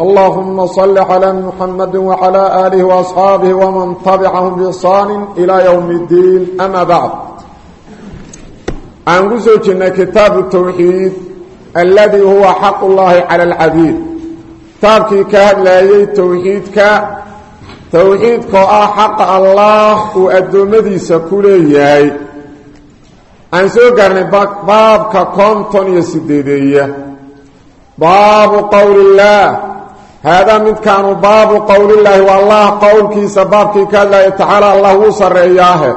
اللهم صل على محمد وعلى آله وأصحابه ومن تبعهم بإحسان إلى يوم الدين أما بعد عن قسوتنا كتاب التوحيد الذي هو حق الله على العبيد كتابك كهدلايي توحيدك توحيدك حق الله وأدومديس كليهي aan soo gaarnay baabka konton iyo sideedeeya baabu qowli illaah haadaa midkaanu baabu qowlillaahi waa allah qowlkiisa baabkii ka hadlaya tacaala allah wuu sarreeyaahe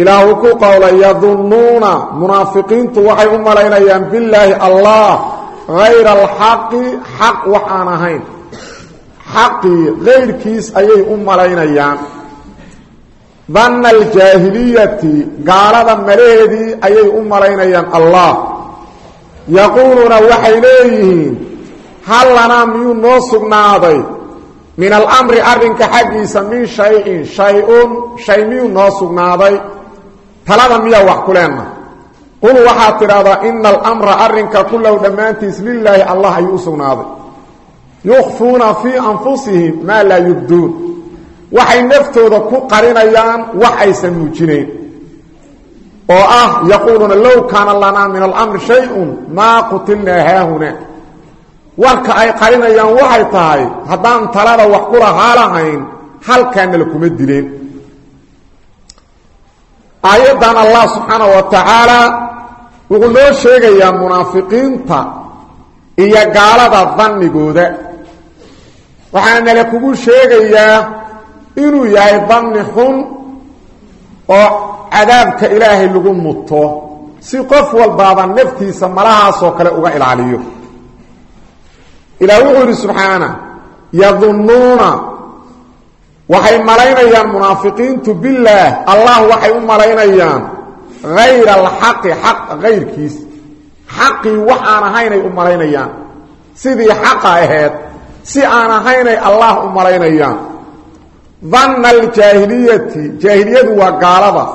ilaahu ku qowla yadunnuuna munaafiqiintu waxay u malaynayaan billaahi allah hayra alxaqi xaq wax aan ahayn xaqii kayrkiis ayay u malaynayaan danna aljaahiliyati gaalada malaheedii ayay u malaynayaan allah yaquuluuna waxay leeyihiin hal lanaa miyuu noo sugnaaday? Min alamri arrinka xaggiisa min shay-in shay-un shay miyuu noo sugnaaday? Talada miyaa wax ku leenna? Qul waxaad tidhahdaa ina alamra arrinka kullahu dhammaantiis lilaahi allah ayuu u sugnaaday. Yukhfuuna fii anfusihim maa laa yubduun. Waxay naftooda ku qarinayaan wax aysan muujinayn. Oo ah yaquuluuna low kaana lanaa min alamri shay-un maa qutilnaa haahuna warka ay qarinayaan waxay tahay haddaan talada wax ku lahaa lahayn la kuma dileen aayaddan allah subxaana wa tacaala wuxuu noo sheegayaa munaafiqiinta iyo gaalada dannigooda. Waxaana nala kugu sheegayaa inuu yahay danni xun oo cadaabka ilaahay lagu muto. Si qof walbaaba naftiisa malahaasoo kale uga ilaaliyo ilaah wuxuu yidhi subxaana yadunnuuna waxay malaynayaan munaafiqiintu billaah. Allah waxay u malaynayaan hayra alxaqi xaq kayrkiis xaqii wax aan ahaynay u malaynayaan. Sidii xaqa aheed si aan ahaynay allah u malaynayaan. Danna aljaahiliyati jaahiliyadu waa gaalada.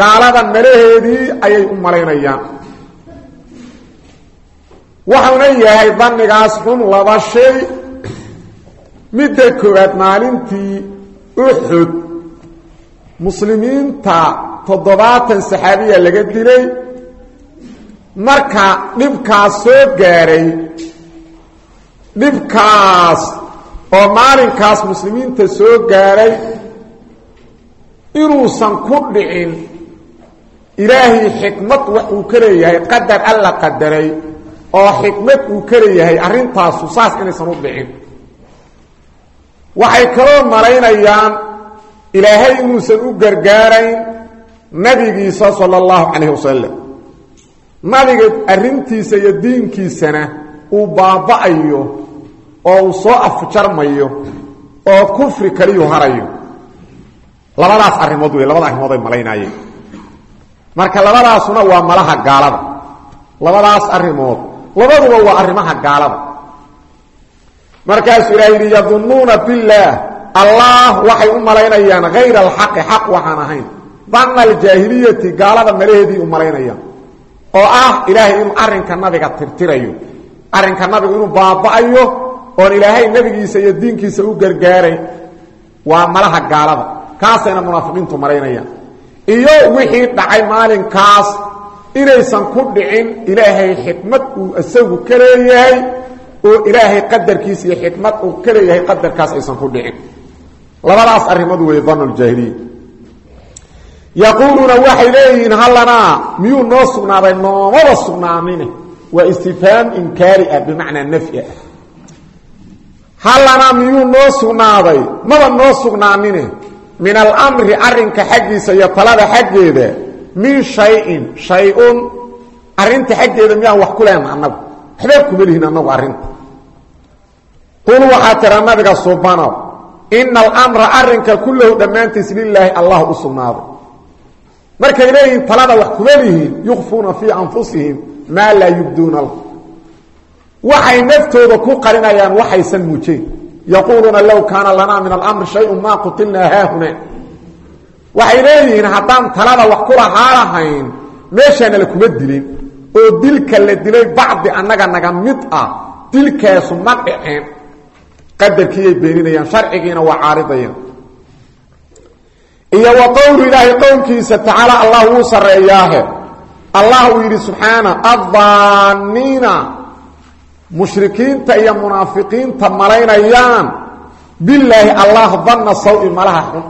Gaalada malaheedii ayay u malaynayaan waxauna yahay dannigaas xun laba shay. Midda koowaad maalintii uxud muslimiinta toddobaatan saxaabiya laga dilay. Marka dhibkaas soo gaaray dhibkaas oo maalinkaas muslimiinta soo gaaray inuusan ku dhicin ilaahay xikmad wax uu ka leeyahay qadar alla qadaray oo xikmad uu ka leeyahay arrintaasu saas inaysan u dhicin. Waxay kaloo malaynayaan ilaahay inuusan u gargaarayn nabigiisa sala allahu calayhi wasalam nabiga arrintiisa iyo diinkiisana uu baaba'ayo oo uu soo afjarmayo oo kufri kaliyuu harayo. Labadaas arrimood wey labada arrimood ay malaynaayeen. Marka labadaasuna waa malaha gaalada. Labadaas arrimood labaduba waa arrimaha gaalada. Markaasuu ilaah yidhi yadunnuuna billaah. Allah waxay u malaynayaan hayra alxaqi xaq waxaan ahayn. Danna aljaahiliyati gaalada malaheedii u malaynayaan. Oo ah ilaahay inuu arrinka nabiga tirtirayo. Arrinka nabigu inuu baaba'ayo oon ilaahay nebigiisa iyo diinkiisa u gargaaray. Waa malaha gaalada. Kaasayna munaafiqiintu malaynayaan. Iyo wixii dhacay maalinkaas inaysan ku dhicin ilaahay xikmad uu isagu ka leeyahay oo ilaahay qadarkiisa iyo xikmad uu ka leeyahay qadarkaas aysan ku dhicin. Labadaas arrimood wey danuljaahiliya yaquuluuna waxay leeyihiin hallanaa miyuu noo sugnaaday? Noomaba sugnaanine. Waa istifhaam inkaari ah bimacnaa nafyi ah. Hallanaa miyuu noo sugnaaday? Maba noo sugnaanine. Min alamri arrinka xaggiisa talada xaggeeda min shayin shay-un arrinta xaggeeda miyaan wax ku lehna annagu. Waxbaa kuma lihin annagu arrinta. Qul waxaa tira nabiga subanow ina alamra arrinka kullahu dhammaantiis lilaahi allah u sugnaaday markay leeyihiin talada wax kuma lihiin yukfuuna fii anfusihim maa laa yubduuna waxay naftooda ku qarinayaan waxaysan muujeen yaquuluuna low kaana lanaa min alamri shayun maa qutilnaa haahuna waxay leeyihiin haddaan talada wax ku lahaa lahayn meeshaana la kuma dilin. Oo dilka la dilay bacdi annaga naga mid ah dilkaasu ma dhiceen qadarkiiyay beeninayaan sharcigiina waa caaridayaan. Iyo wa qowlu ilaahay qowlkiisa tacaala allah wuu sarreeyaahe. Allah uu yidhi subxaana addaaniina mushrikiinta iyo munaafiqiinta malaynayaan. Bilaahi allah danna sawi malaha xun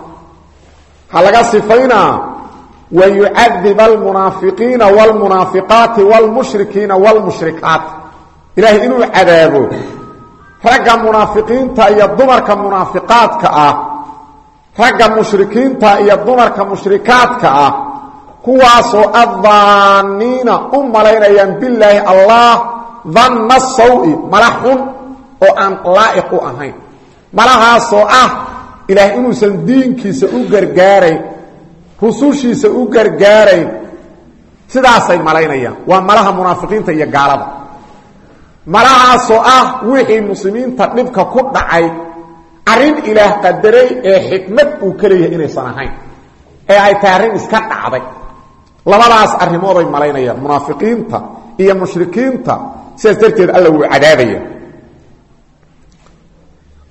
ha laga sifaynaa wayucadib almunaafiqiina wاlmunaafiqaati wاlmushrikiina wاlmushrikaat ilaahay inuu cadaabo ragga munaafiqiinta iyo dumarka munaafiqaadka ah ragga mushrikiinta iyo dumarka mushrikaadka ah kuwaasoo addaaniina u malaynayaan bilaahi allah danna sawi mala xun oo aan laa'iq u ahayn malahaasoo ah ilaah inuusan diinkiisa u gargaarayn rusushiisa u gargaarayn sidaasay malaynayaan. Waa malaha munaafiqiinta iyo gaalada. Malahaasoo ah wixii muslimiinta dhibka ku dhacay arrin ilaah qadaray ee xikmad uu ka leeyahay inaysan ahayn ee ay tahay arrin iska dhacday. Labadaas arrimooday malaynayaan munaafiqiinta iyo mushrikiinta. Sidaas darteed alla wuu cadaabaya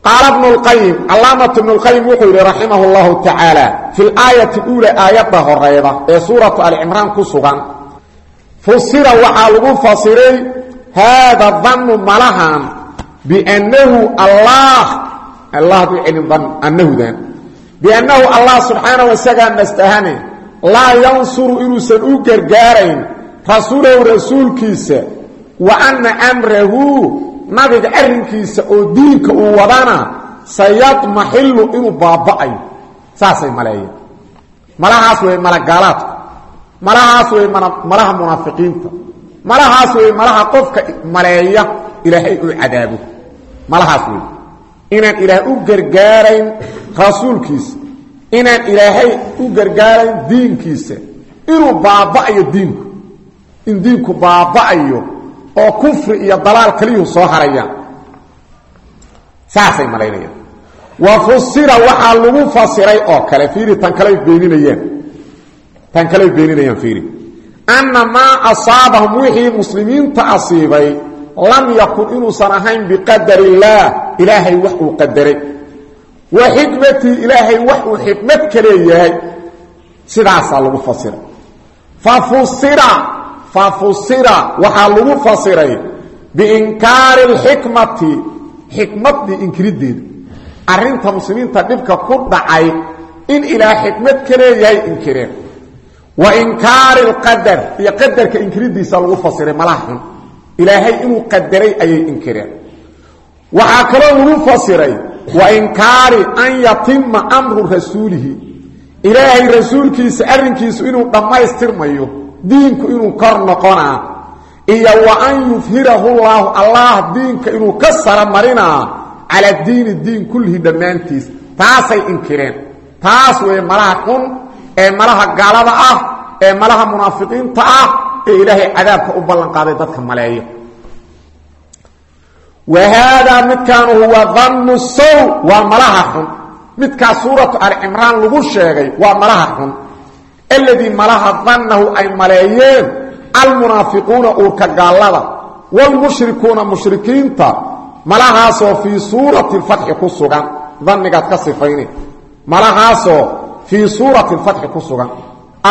qaala bnu lqayim calaamatu bnu lqayim wuxuu yidhi raximah llahu tacaala fi laayati uula aayadda horeyda ee suuratu alicimraan ku sugan fusira waxaa lagu fasiray haada dannu malahan biannahu allah allah du celin dan annahudan biannahu allah subxaanahu isagaa nastahane laa yansuru inuusan u gargaarayn rasuulahu rasuulkiisa wa anna nabiga arrinkiisa oo diinka uu wadana sayadmaxilu inuu baaba'ayo saasay maleeyeen. Malahaas wey malagaalaadku malahaas wey malaha munaafiqiinta. Malahaas wey malaha qofka maleeya ilaahay uu cadaabo. Malahaas wey inaan ilaah u gargaarayn rasuulkiisa. Inaan ilaahay u gargaarayn diinkiisa. Inuu baaba'ayo diinku. In diinku baaba'ayo oo kufri iyo dalaal kaliyuhu soo harayaan saasay malaynayaan. Wa fusira waxaa lagu fasiray oo kale fiiri tan kaley beeninayaan. Tan kaley beeninayaan fiiri. Anna maa asaabahum wixii muslimiinta asiibay lam yakun inuusan ahayn biqadar illaah ilaahay wax uu qadaray. Wa xikmatii ilaahay wax uu xikmad ka leeyahay. Sidaasaa lagu fasiray fa fusira fafusira waxaa lagu fasiray biinkaari اlxikmati xikmaddii inkirideeda arrinta muslimiinta dhibka ku dhacay in ilaah xikmad ka leeyahay inkireen wa inkaari اlqadar iyo qadarka inkiridiisa lagu fasiray malaha xun ilaahay inuu qadaray ayay inkireen waxaa kaloo lagu fasiray wa inkaari an yatima amru rasuulihi ilaahay rasuulkiisa arrinkiisu inuu diinku inuu kor noqonaa iyo wa an yufhirahu llaahu allah diinka inuu ka sara marinaa cala diini diin kullihi dhammaantiis. Taasay inkireen. Taas wey malaha xun ee malaha gaalada ah ee malaha munaafiqiinta ah ee ilaahay cadaabka u ballan qaaday dadka maleeya. Wa haadaa midkaanu huwa dannu sow waa malaha xun. Midkaas suuratu alcimraan lagu sheegay waa malaha xun aladii malaha dannahu ay maleeyeen almunaafiquuna uurka gaallada wاlmushrikuuna mushrikiinta malahaasoo fii suurati اfatxi ku sugan danigaad ka sifayne malahaasoo fii suurati اfatxi ku sugan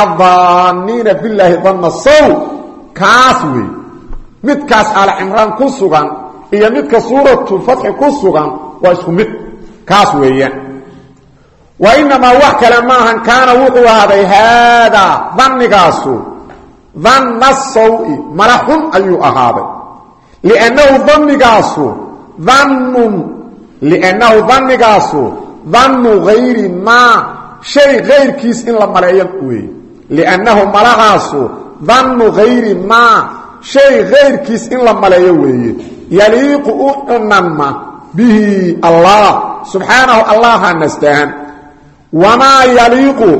addaaniina bilaahi danna sow kaas wey midkaas alcimraan ku sugan iyo midka suuratu fatxi ku sugan waa isku mid kaas weeyaan wa inamaa wax kale maahan kaana wuxuu ahaaday haadaa dannigaasu. Danna sawi mala xun ayuu ahaaday. Liannahu dannigaasu dannun liannahu dannigaasu dannu hayri maa shay kayrkiis in la maleeyo weeye liannahu malahaasu dannu hayri maa shay kayrkiis in la maleeyo weeye yaliiqu u cunanma bihi allah subxaanahu allaha nastahan wamaa yaliiqu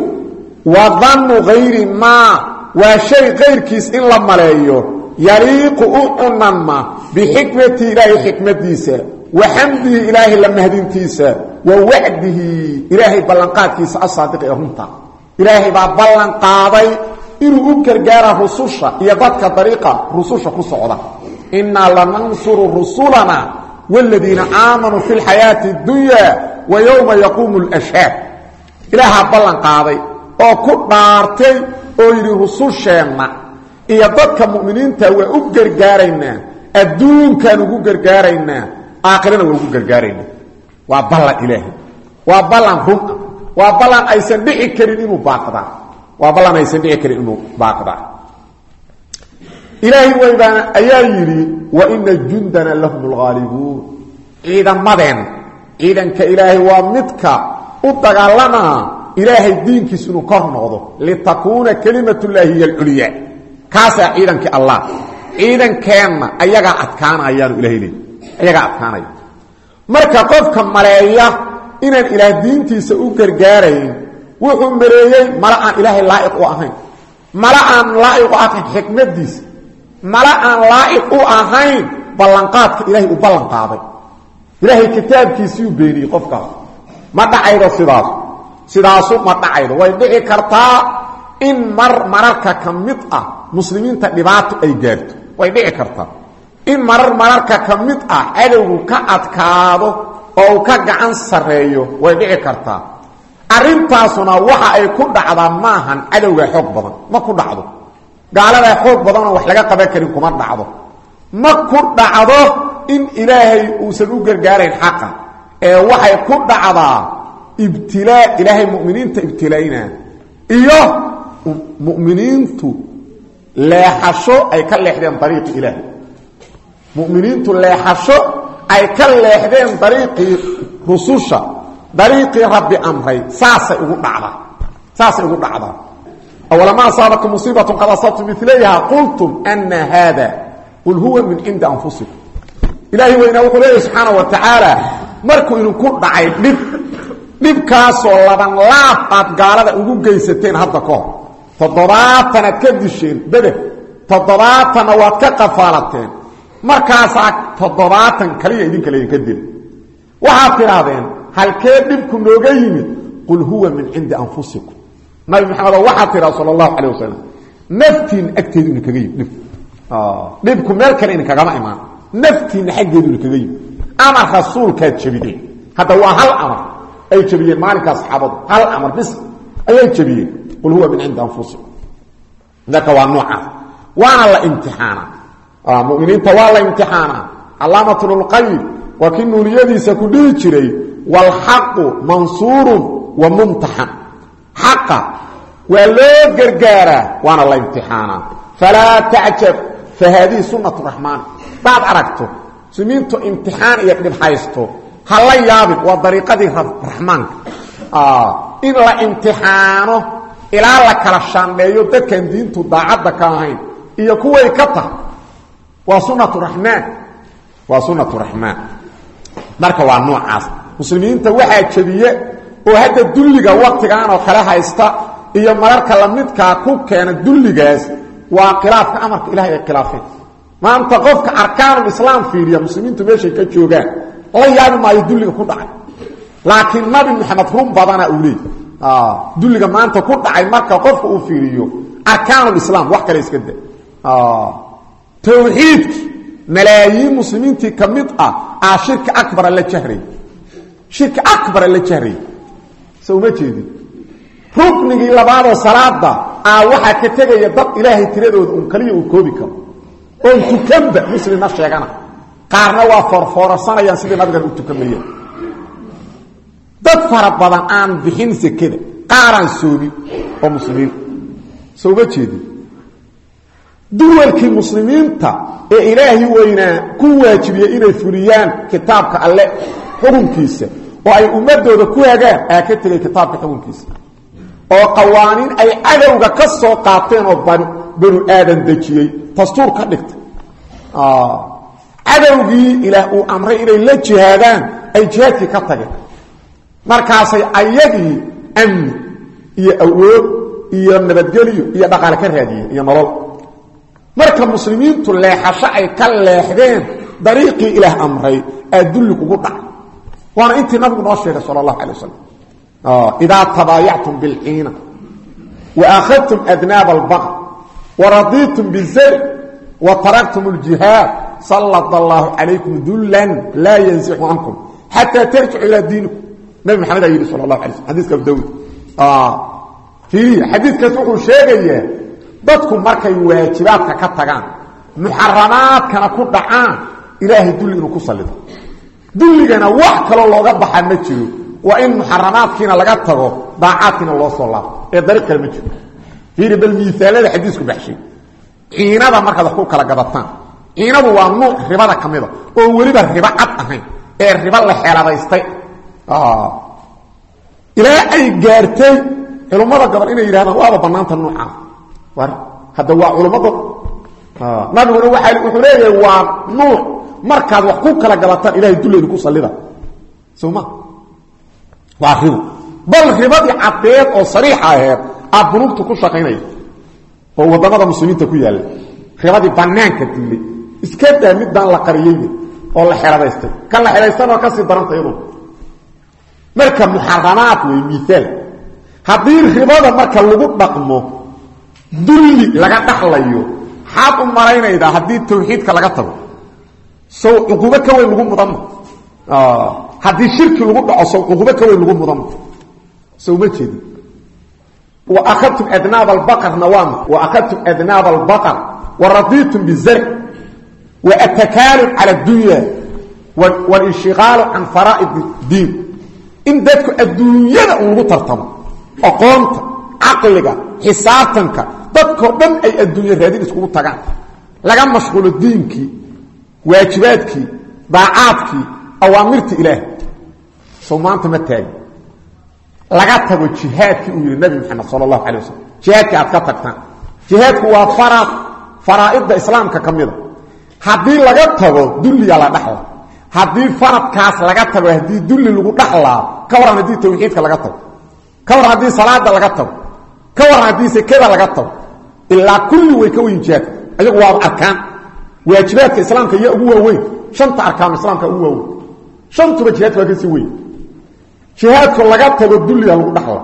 wa dannu hayri maa waa shay kayrkiis in la maleeyo yaliiqu u cunanma bixikmati ilaahay xikmadiisa wa xamdihi ilaahay la mahdintiisa wa wacdihi ilaahay ballanqaadkiisa asaadiq ee runta ilaahay baa ballan qaaday inuu u gargaara rususha iyo dadka dariiqa rususha ku socda innaa lanansuru rusulana wladiina aamanuu fi lxayaati اdunya wa yowma yaquumu lashhaad ilaahaa ballan qaaday oo ku dhaartay oo yidhi rususheenna iyo dadka mu'miniinta waa u gargaaraynaa adduunkaan ugu gargaaraynaa aakhirana waa ugu gargaaraynaa waa ballan ilaahay. Waa ballan runa waa ballan aysan dhici karin inuu baaqdaa waa ballan aysan dhici karin inuu baaqdaa ilaahay weybaana ayaa yidhi wa ina jundana lahum lghaalibuun ciidamadeen ciidanka ilaahay waa midka u dagaalamaa ilaahay diinkiis inuu kor noqdo. Litakuuna kelimatullaahi hiy alculya kaasaa ciidankii allah. Ciidankeenna ayagaa adkaanayaanu ilahay leey ayagaa adkaanaya marka qofka maleeya inaan ilaah diintiisa u gargaarayn wuxuu maleeyey mala aan ilaahay laa'iq u ahayn. Mala aan laa'iq u ahayn xikmadiisa. Mala aan laa'iq u ahayn ballanqaadka ilaahay uu ballan qaaday ma dhacaydo sidaasu sidaasu ma dhacaydo. Way dhici kartaa in mar mararka ka mid ah muslimiinta dhibaato ay gaarto. Way dhici kartaa. In marar mararka ka mid ah cadowgu ka adkaado oo uu ka gacan sarreeyo way dhici kartaa. Arrintaasuna waxa ay ku dhacdaa maahan cadowgaa xoog badan. Ma ku dhacdo. Gaaladaa xoog badanoo wax laga qaban karin kuma dhacdo. Ma ku dhacdo in ilaahay uusan u gargaarayn xaqa ee waxay ku dhacdaa ibtilaa ilaahay muminiinta ibtilayna iyo muminiintu leexasho ay ka leexdeen dariiqi ilaahay. Muminiintu leexasho ay ka leexdeen dariiqii rususha dariiqii rabbi amray saasay ugu dhacdaa saasay ugu dhacdaa awalama asaabakum musiibatun qad asabtum milayha qultum ana haada qul huwa min cindi anfusikum ilaahay weynaa wuxuu leeyahy subxaana wa tacaala markuu idinku dhacay dhib dhibkaasoo laban laab aad gaalada ugu geysateen hadda ka hor. Toddobaatan aad ka disheen beder toddobaatanna waad ka qafaalateen markaasaa toddobaatan kaliya idinka laydinka dila waxaad tidhaahdeen halkee dhibku nooga yimid? Qul huwa min cindi anfusikum. Nabi maxamedo waxaad tidhahda sala allahu calay wasalam naftiinna agteedu idinkaga meel kale idinkagama imaan naftiinna xaggeedu idinkaga yimid. Amar rasuulkaad jebideen hadda waa hal amar. Ay jebiyeen maalinkaa saxaabadu. Hal amar bis. Ayay jebiyeen qul huwa min cindi anfusikum marka waa noocaas waana la imtixaanaa. Muminiinta waa la imtixaanaa. Calaamatulqayib waa kii nuuniyadiisa ku dhihi jiray. Waalxaqu mansuurun wa mumtaxan xaqa waa loo gargaaraa. Waana la imtixaanaa. Falaa tacjab fa haadihi sunat raxmaan hadaad aragto muslimiintu imtixaan iyo dhib haysto ha la yaabin waa dariiqadii raxmaanka. In la imtixaano ilaa la kala shaandheeyo dadkan diintu daacadda ka ahayn iyo kuway ka tahay waa sunatu raxmaan. Waa sunatu raxmaan. Marka waa noocaas. Muslimiinta waxaa jebiye oo hadda dulliga waktigan oo kale haysta iyo mararka lamidkaa ku keena dulligaas waa khilaafka amarka ilahay ay khilaafeen maanta qofka arkaanul islaam fiiriya muslimiintu meeshay ka joogaan la yaabi maayo dulliga ku dhacay. Laakiin nabi maxamed run badana uu leey dulliga maanta ku dhacay marka qofka uu fiiriyo arkaanul islaam wax kale iska da tawxiidki malaayiin muslimiintii ka mid ah aa shirki abara la jahray. Shirki akbara la jahray. So uma jeedin ruknigii labaadoo salaada aa waxaa ka tegaya dad ilaahay tiradooda un kaliya uu koobi karo oon tukanba muslimna sheegana. Qaarna waa foorfoorsanayaan sidai nabigan u tukamayeen dad fara badan aan bixin sekada qaaraan soomin oo muslimiin. So uma jeedin. Duwalkii muslimiinta ee ilaahi weynaa ku waajibiyey inay fuliyaan kitaabka alle xukunkiisa oo ay ummadooda ku hagaan aa ka tegay kitaabka xukunkiisa. Oo qawaaniin ay cadowga ka soo qaateen oo banu aadan dejiyey. Dastuur ka dhigtay. Cadowgii ilaah uu amray inay la jihaadaan ay jihaadkii ka tageen markaasay ayagii amni iyo awood iyo nabadgelyo iyo dhaqaale ka raadiyeen iyo nolol. Marka muslimiintu leexasho ay ka leexdeen dariiqii ilaah amray aa dulli kugu dhac waana intii nabigu noo sheegay sal اlahu alay wasalam idaa adnaab albaqr waradiitum bizar wa taraktum ljihaad sallada allaahu calaykum dullan laa yansixu cankum xataa tarjicu ilaa diinikum nabi maxamed a yidhi sal la ala sl xadika abudad fiiriya xadiidkaas wuxuu sheegayaa dadku markay waajibaadka ka tagaan muxaramaadkana ku dhacaan ilaahay dulli inuu ku salido dulligana wax kaloo looga baxa ma jiro waa in muxaramaadkiina laga tago daacaadkiina loo soo laabo ee dariiq kale ma jiro fiiri bal miisaalada xadiisku baxshay. Ciinada markaad wax ku kala gadataan ciinadu waa nuuc ribada ka mida oo weliba ribo cad ahayn ee ribo la xeeladaystay. Ilaa ay gaartay culummada gobol inay yidhahdaan waaba banaanta nuucaas hadda waa culummada nabiguna waa wuxuu leeyahay waa nuuc. Markaad wax ku kala galataan ilahay dulaynu ku sallida. Soma waa ribo. Bal ribadii caddeed oo sariixa aheed aad bunuugtu ku shaqaynaya oo waddamada muslimiinta ku yaalla ribadii banaanka diilay iska daa middaan la qariyeyba oo la xeladaystay kan la xelaystanoo ka sii daranta iyadu marka muxaramaad wey miaal haddii ribada marka lagu dhaqmo dulli laga dhaxlayo xaad u malaynaydaa tawxiidka laga tago. Sow cuqubo ka weyn lagu mudanma haddii shirki lagu dhaco sow cuqubo ka weyn lagu mudanma sow ma jeedin wa akhadtum adnaab albaqarna waama wa akhadtum adnaab albaqar. Wa radiitum bizarc wa atakaalum cala addunya. Walinshiqaalu can faraa'id diin in dadku adduunyada uu lagu tartamo aqoonta caqliga xisaabtanka dadkoo dhan ay adduunya raadin iskugu tagaan. Laga mashquulo diinkii waajibaadkii daacaadkii awaamirta ilaah. Sow maanta ma taagi laga tago jihaadkii uu yihi nabi maxamed sal allahu calay wasalam jihaadkii aad ka tagtaan. Jihaadku waa faraad. Faraa'idda islaamka ka haddii laga tago dulliya la dhaxla haddii faradkaas laga tago haddii dulli lagu dhaxlaa ka waran haddii tawxiidka laga tago. Ka waran haddii salaada laga tago. Ka waran haddii sekada laga tago. Ilaa kulli way ka weyn jihaadka. Ayagu waa arkaan. Waajibaadka islaamka iyo ugu waaweyn. Shanta arkaan islaamka ugu waaweyn. Shantuba jihaadka waa ka sii weyn jihaadku laga tago dulliga lagu dhaxla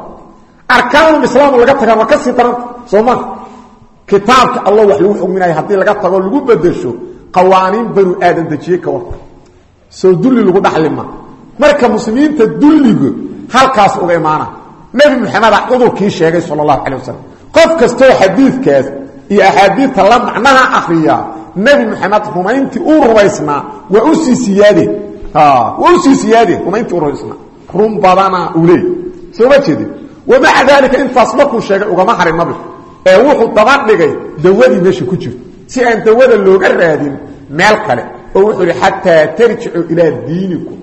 arkaanul islaam laga tagaan waa ka sii daranta soo ma? Kitaabka allah wax lagu xugminayo laga tago lagu bedesho qawaaniin banu aadan dejiyey ka warka soo dulli lagu dhaxlima marka muslimiinta dulligu halkaas uga imaana. Nebi maxameda cudurkii sheegay sal allahu calay wasalam qof kastoo xadiidkaas iyo axaadiidta la macnaha akriya nebi maxamed rumayntii uu rumaysnaa waa u sii siyaadeen waa u sii siyaadeen rumayntii u rumaysnaa run badana uu leey soo ma jeedin wamaca daalika intaas markuu sheegay ugama harin nabigu ee wuxuu daba dhigay dawadii meesha ku jirto. Si aan dawada looga raadin meel kale oo wuxuu ihi xataa tarjicu ilaa diinikum.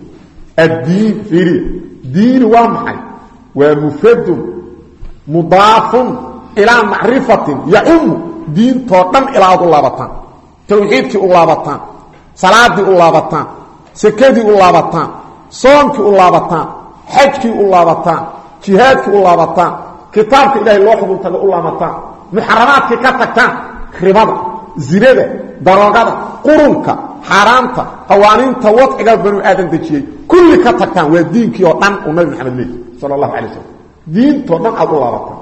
Addiin fiiriya diini waa maxay? Waa mufradun mudaafun ilaa macrifatin yacumu. Diintoo dhan ilaa ad u laabataan. Tawxiidkii u laabataan. Salaadii u laabataan. Sekadii u laabataan. Soonkii u laabataan xajkii u laabataan jihaadkii u laabataan kitaabka ilaahay loo xugun u laabataan muxaramaadkii ka tagtaan ribada zinada daroogada qurunka xaaraamta qawaaniinta wadciga banu aadan dejiyey kulli ka tagtaan waa diinkii oo dhan uu nabi maxamed leey sal allahu alay slam diintoo dhan aad u laabataan.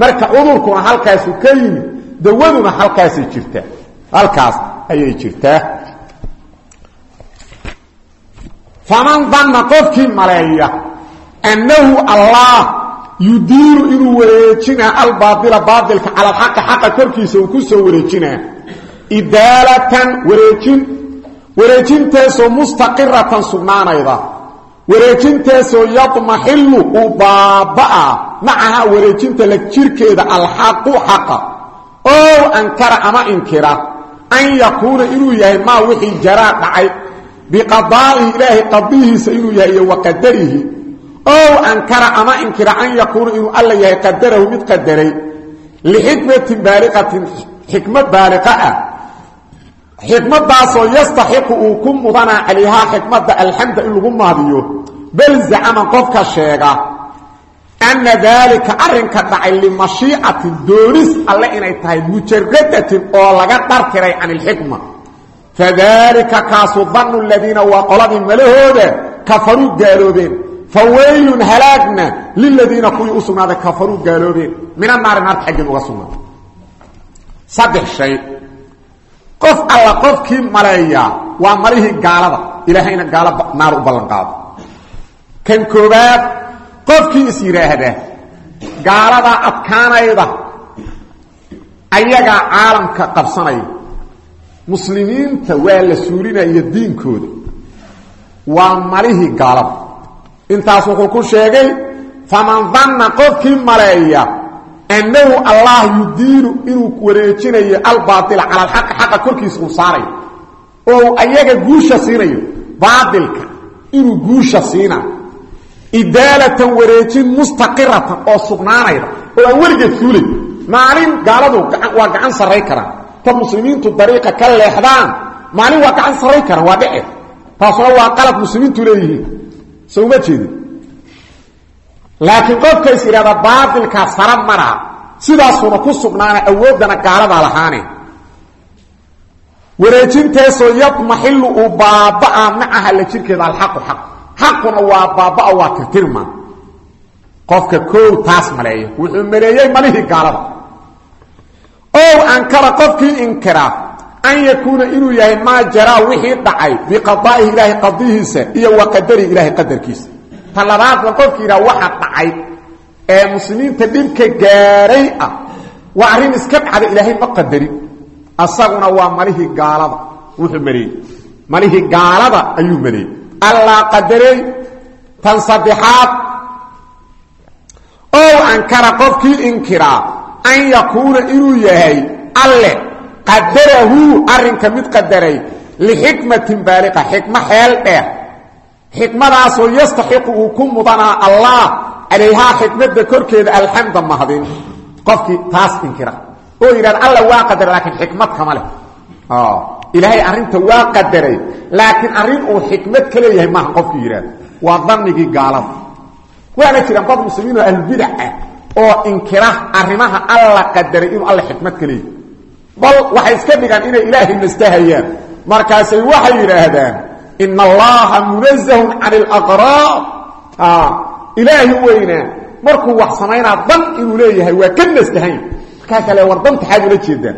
Marka cudurkuna halkaasu ka yimid dawaduna halkaasay jirtaa halkaas ayay jirtaa faman danna qofkii maleeya annahu allah yudiiru inuu wareejinaa albaaila baailka cala alxaqi xaqa korkiisa uu ku soo wareejinaa idaalatan wareejin wareejintaasoo mustaqiratan sugnaanayda. Wareejintaasoo yadmaxilu uu baabaa macaha wareejinta la jirkeeda alxaqu xaqa. Oo ankara ama inkira an yakuuna inuu yahay maa wixii jaraa dhacay biqadaa'ihi ilaahay qadihiisa inuu yahay iyo wa qadarihi. Ow ankara ama inkira an yakuuna inuu alla yahay qadarahu mid qadaray. Lixikmatin baaliqatin xikmad baaliqa ah. Xikmadaasoo yastaxiqu uu ku mudanaa calayhaa xikmadda alxamda in lagu mahdiyo bal zacama qofka sheega ana daalika arrinka dhacay limashiicati doonis alle inay tahay mujaradatin oo laga dhartiray can ilxikma fadalika kaasu danu ladiina waa qoladii malahooda kafaruu gaaloobeen fawaylun halaagna liladiina kuwii u sugnaaday kafaruu gaaloobeen min anaari naarta xaggeen uga sugnaaday saddex shay qof alla qofkii maleeyaa waa malihii gaalada ilaahayna gaalo naar u ballan qaado kan koobaad qofkii is yidhaahda gaaladaa adkaanayda ayagaa caalamka qabsanaya muslimiinta waa la suulinaya diinkooda. Waa malihii gaalada intaas wuxuu ku sheegay faman danna qofkii maleeya annahu allah yudiinu inuu wareejinayo albaaila cala alxaqi xaqa korkiisa uu saarayo. Oo ayaga guusha siinayo baailka inuu guusha siina idaalatan wareejin mustaqiratan oo sugnaanayda oo aan weligeed fuulay maalin gaaladu waa gacan sarray karaan ta muslimiintu dariiqa ka leexdaan maalin waa gacan sarray karaan waa dhece taasuna waa qalad muslimiintu leeyihiin. So uma jeedin laakiin qofkays idhahda baatilkaa sara maraa sidaasuna ku sugnaana awooddana gaaladaa lahaane wareejintaasoo yadmaxilu uu baabaa macaha la jirkeeda alxaqu xaq. Xaquna waa baabaa waa tirtirma. Qofka koow taas maleeya wuxuu maleeyey malihii gaalada ow ankara qofkii inkiraa an yakuuna inuu yahay maa jaraa wixii dhacay biqadaa'ihi ilaahay qadihiisa iyo wa qadarihi ilaahay qadarkiisa. Ta labaadna qofkii yidhaha waxa dhacay ee muslimiinta dhibka gaaray ah waa arrin iska dhacda ilaahay ma qadarin asaguna waa malihii gaalada wuxuu maleeyey malihii gaalada ayuu maleeyey allaa qadarey tan an yakuuna inuu yahay alle qadarahu arrinka mid qadaray lixikmatin baaliqa xikmo xeel dheer xikmadaasoo yastaxiqu uu ku mudanaa allah calayhaa xikmadda korkeeda alxamda mahdin qofkii taas inkira oo yidhahda alla waa qadaray laakiin xikmad kama leh ilaahay arrinta waa qadaray laakiin arrin uu xikmad ka leeyahay maaha qofkii yidhahda waa ah oo inkira arrimaha alla qadaray inuu alla xikmad ka bal waxay iska dhigaan inay ilaahay nastahayaan markaasay waxay yidhaahdaan ina allaha munazahun can alaqraa ilaahi weynaa markuu wax samaynaa dan inuu leeyahay waa ka nastahayn markaasaa le war dantaxaad ula jeedaan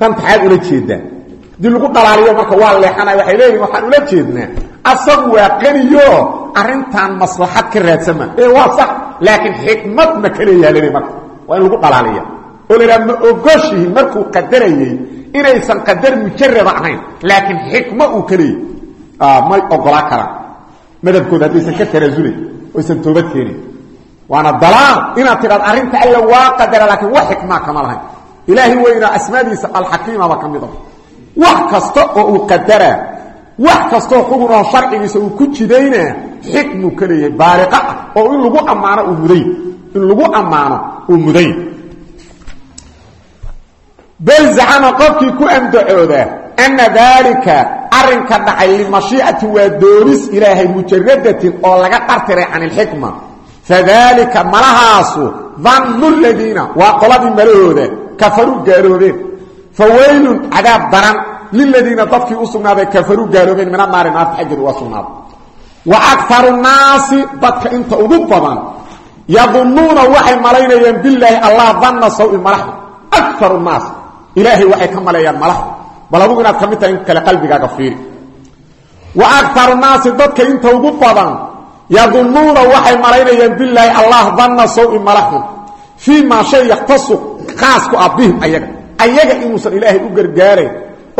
dantaxaad ula jeedaan dii lagu dhalaaliyo marka waa leexanay waxay leeyihiin waxaan ula jeednaa. Asagu waa qaniyo arrintan maslaxad ka raadsama. Ee waa sax laakiin xikmad ma ka leeyaha leli marka. Waa in lagu dhalaaliya oo la idhaha ma ogoshihin markuu qadarayey inaysan qadar mujarada ahayn laakiin xikmo uu ka leeyay may ogolaa karaan madabkooda haddaysan ka tanaasulayn oysan toobad keenin. Waana dalaal inaad tidhahdo arrinta alla waa qadara laakiin wax xikmaa kama lahayn. Ilaahi weynaa asmaadiisa alxakiimaba ka mid a wax kasta oo uu qadaraa wax kastoo xugunoo sharcigiisa uu ku jidaynaa xikmuu ka baaliqa ah oo in lagu ammaano uu muday. In lagu ammaano uu muday. Bal zacama qofkii ku andacooda ana daalika arrinka dhacay limashiicati waa doonis ilaahay mujaradatin oo laga dhartiray can ilxikma fadalika malahaasu dannu ladiina waa qoladii malahooda kafaruu gaaloobeen fawaylun cadaab daran liladiina dadkii u sugnaaday kafaruu gaaloobeen min anaari naarta xaggeed uga sugnaaday wa akaru naasi dadka inta ugu badan yadunnuuna waxay malaynayaan bilaahi allah danna sawi malaxda akaru naas ilaahay waxay ka maleeyaan malaxda bal adugu inaad ka mid tahay in kale qalbigaaga fiiri wa akaru naasi dadka inta ugu badan yadunnuuna waxay malaynayaan bilaahi allah danna sawi malaxda fii maa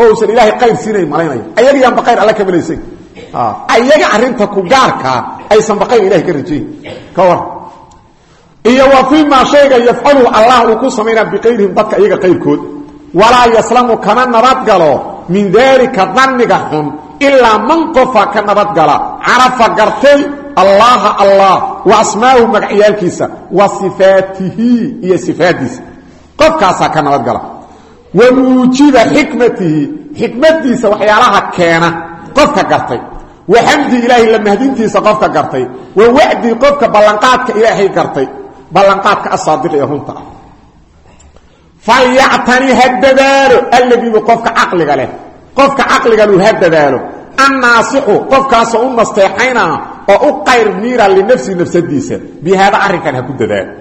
oo usan ilaahay qayr siinayn malaynaya ayaga yaanba qayr alla ka malaysan ayaga arrinta ku gaarkaa aysanba qayr ilahay ka rajayn. Ka war. Iyo wa fii maa shayga yafcaluhu allah uu ku samaynaa biqayrihim dadka iyaga qayrkood walaa yaslamu kama nabadgalo min daalika danniga xun ilaa man qofa ka nabadgala carafa gartay allaha allah wa asmaahu magacyaalkiisa wa sifaatihi iyo sifaadiisa qofkaasaa ka nabadgala wa muujiba xikmatihi xikmadiisa waxyaalaha keena qofka gartay. Wa xamdi ilaahay la mahdintiisa qofka gartay. Wa wacdii qofka ballanqaadka ilaahay gartay. Ballanqaadka asaadiq ee runta ah. Falyactani ha dadaalo alladiibu qofka caqliga leh. Qofka caqligalu ha dadaalo annaasixu qofkaasoo u nasteexaynaa oo u qayr miira linafsi nafsadiisa. Bi haada arrinkan ha ku dadaalo.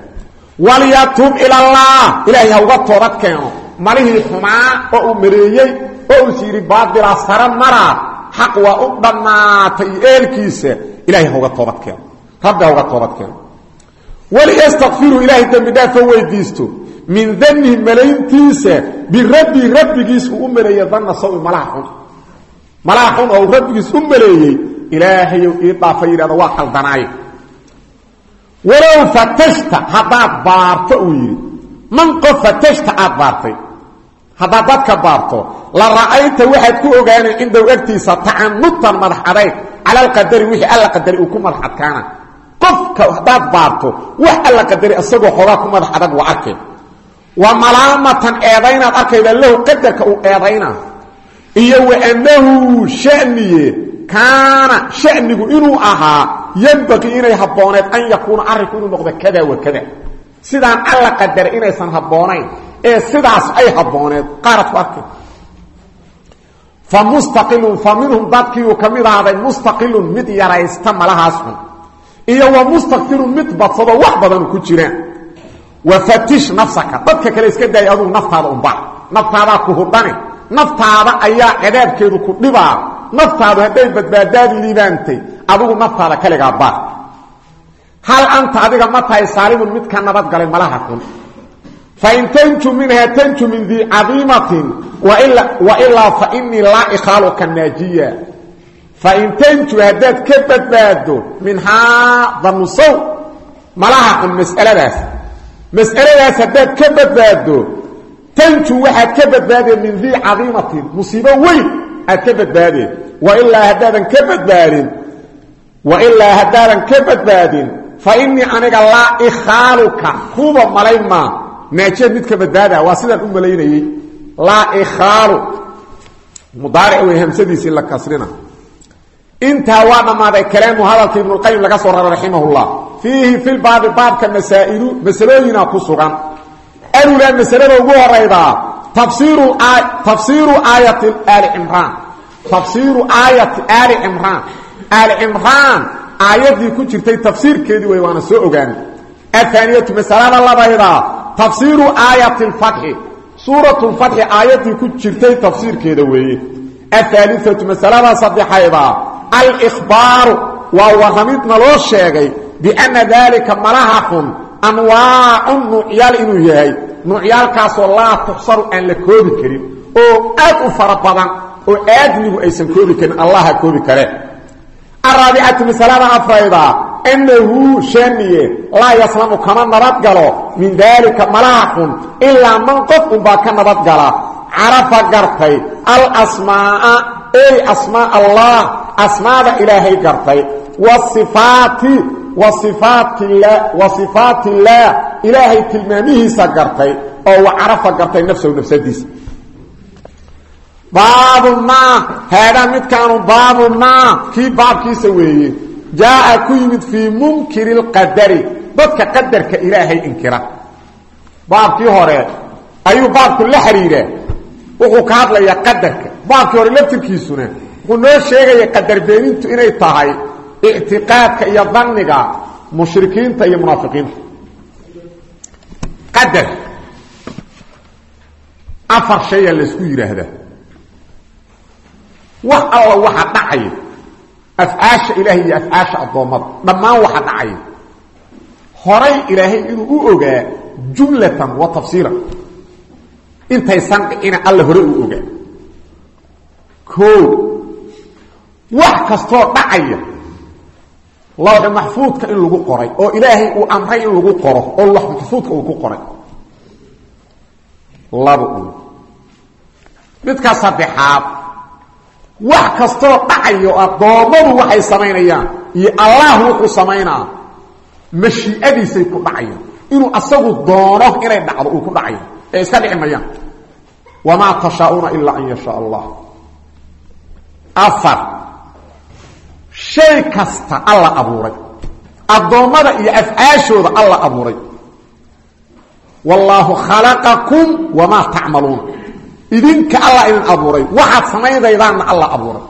Walyatub ha uga malihii xumaa oo uu mareeyey oo uus yidhi baadilaa sara maraa xaq waa u dhammaatay iyo eelkiisa. Ilahay ha uga toobad keeno rabbi ha uga toobad keeno waliyastakfiruu ilaahay dembi dhaafo weydiisto. Min danihi malayntiisa birabbii rabbigiis uu u maleeyey danna sawi malaha xun. Oo uu rabbigiis u maleeyey ilaahayow ii dhaafa yidhahdo waa khaldanaaye walow fatashta haddaad baarto uu yidhi. Man qof fatashta aad baartay haddaad dadka baarto la ra'ayta waxaad ku ogaanay cindaw agtiisa tacanutan madax adayg cala alqadari wixii alla qadari uu ku madax adkaana qofka haddaad baarto wax alla qadari isagoo xoogaa ku madax adag waa arkay. Wa malaamatan eedaynaad arkayda lahu qadarka uu eedayna. Iyo wa annahu shaniye kaana shanigu inuu ahaa yembaqii inay habbooneed an ee sidaas ay habbooneed qaarad ku fa mustaqilun fa minhum dadkiiuu ka mid ahaaday mid yaraysta malahaas iyo wa mustakfirun mid badsado wax badanu ku jiraan wa fatish nafsaka dadka kale iska daaya adugu naftaada unba naftaadaa ku hudhane naftaada ayaa cadaabkeedu ku dhibaa naftaadu hadday badbaadaad liibaantay adigu naftaada kaligaa baar. Hal anta adiga ma tahay saalimun mid ka nabadgalay malaha xun fain tanju minha tanju min dii cadiimatin wailaa fainii laa ikhaaluka naajiya fain tanju haddaad ka badbaado minhaa danusow malaha xun masaladaas mas'aladaas haddaad ka badbaado tanju waxaad ka badbaadeen min dii cadiimatin musiibo weyn aad ka badbaadeen wailaa haddaadan ka badbaadin wailaa haddaadan ka badbaadin fa inii aniga laa ikhaaluka kuba malayn maa naajeed mid ka badbaada waa sidaan u malaynayey laa ikhaalu mudaaric wey hamsadiisii la kasrina. Intaa waa dhammaaday kalaamu hadalka ibnuqayim laga soo raray raximahullah. Fiihi filbaabi baabka masaa'ilu masalooyina ku sugan. Alulaa masalada ugu horaydaa tafsiiru aayati aali cimraan. Tafsiiru aayati aali cimraan. Aali cimraan aayaddii ku jirtay tafsiirkeedii wey waana soo ogaanay. Ahaaniyatu masalada labaydaa tafsiiru aayati lfatxi suuratu lfatxi aayaddii ku jirtay tafsiirkeeda weeye. Ahaaliatu masalada saddexaydaa alkhbaaru waa warramidna loo sheegay bianna daalika malaha xun anwaacun nuucyaal inuu yahay. Nuucyaalkaasoo laa tuxsaru aan la koobi karin oo aad u fara badan oo aadmigu aysan koobi karin allaha koobi kare. Araabicatu masalada annahu shaniye laa yaslamu kama nabadgalo min daalika malaha xun ilaa man qof unbaa ka nabadgala carafa gartay alasmaaa ey asmaa allah asmaada ilaahay gartay waifaati wa sifaat illaah ilaahay tilmaamihiisa gartay oo wa carafa gartay nafsahu nafsadiisa baabu maa haadaa midkaanu baabu maa kii baabkiisa weeye jaaa ku yimid fii munkiri اlqadari dadka qadarka ilaahay inkira. Baabkii hore ayuu baabku la xiriiraa wuxuu ka hadlayaa qadarka. Baabkii hore laftirkiisuna wuxuu noo sheegaya qadar beenintu inay tahay ictiqaadka iyo daniga mushrikiinta iyo munaafiqiinta. Qadar. Afar shaya laysku yidhaahdaa wax alla waxa dhacaya afcaasha ilaahay iyo afcaasha addoommada. Dhammaan waxa dhacaya horay ilaahay inuu u ogaa jumlatan wa tafsiiran intaysan dhicina alla hore uu ogaa. O wax kastoo dhacaya lawxi maxfuudka in lagu qoray oo ilaahay uu amray in lagu qoro oo lawx maxfuudka uu ku qoray. Laba midka saddexaad wax kastoo dhacayo addoommadu waxay samaynayaan iyo allah wuxuu samaynaa. Mashii'adiisay ku dhacayaan. Inuu asagu doono inay dhacdo uu ku dhacayo. Ee iska dhici mayaan. Wamaa tashaa'uuna ilaa an yashaa allah afar. Shay kasta alla abuuray. Addoommada iyo afcaashooda alla abuuray. Wallaahu khalaqakum wamaa tacmaluuna idinka alla idin abuuray. Waxaad samaynaydaanna alla abuuray.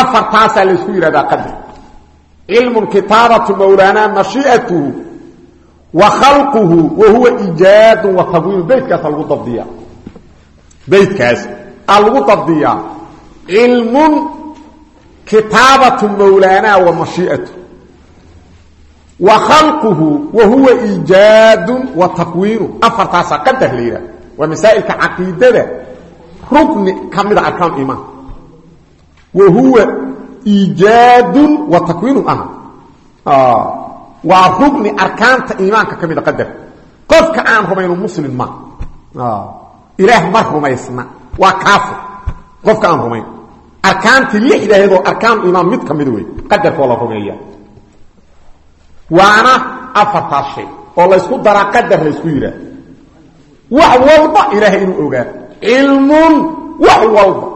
Afartaasaa laysku yidhahdaa qadar cilmu kitaabatu mawlaanaa mashii'atuhu wa khalquhu wa huwa iijaadu wa tabwiinu beytkaasa lagu dabdiyaa. Beytkaas aa lagu dabdiyaa. Cilmun kitaabatu mawlaanaa wa mashii'atuhu wa khalquhu wa huwa iijaadu wa takwiinu afartaasaa qadar la yidhahda waa masaa'ilka caqiidada rukni ka mida arkaan imaan wa huwa iijaadun wa takwiinun aha waa rugni arkaanta iimaanka ka mida qadar. Qofka aan rumayno muslim ma. Ilaah ma rumaysna waa kaafir. Qofka aan rumayn arkaantii lixdaheedoo arkaan iimaan mid ka mida wey qadarkoo la rumeeya. Waana afartaas shay oo laysku daraa qadar laysku yidhaah. Wax walba ilaahay inuu cilmun wax walba.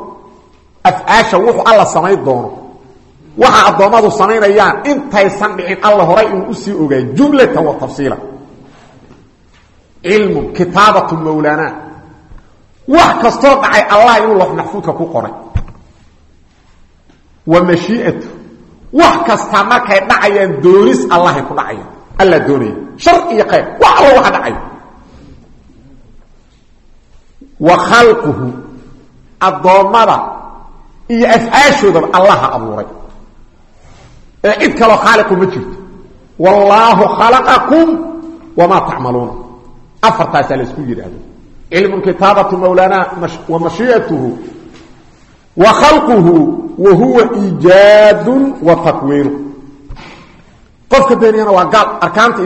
Afcaasha wuxuu alla samayn doono. Waxa addoommadu samaynayaan intaysan dhicin alla horay inuu u sii ogaay jumlatan wa tafsiila. Cilmun kitaabatu mawlaana. Wax kastoo dhacay allah inuu lox maxfuudka ku qoray. Wa mashii'atu. Wax kastaa markay dhacayaan doonis allahay ku dhacayaan. Alla doonaya. Shar iyo khayr. Wax allo waxa dhacay wa khalquhu addoommada iyo afcaashoodaba allaha abuuray. Ee cid kaloo khaaliqu ma jirto. Wallaahu khalaqakum wamaa tacmaluuna afartaasaa la isku yidhaahdo. Cilmu kitaabatu mawlaana wa mashii'atuhu wa khalquhu wa huwa iijaadun wa takwiinu qofka beeniyana waa gaal arkaanta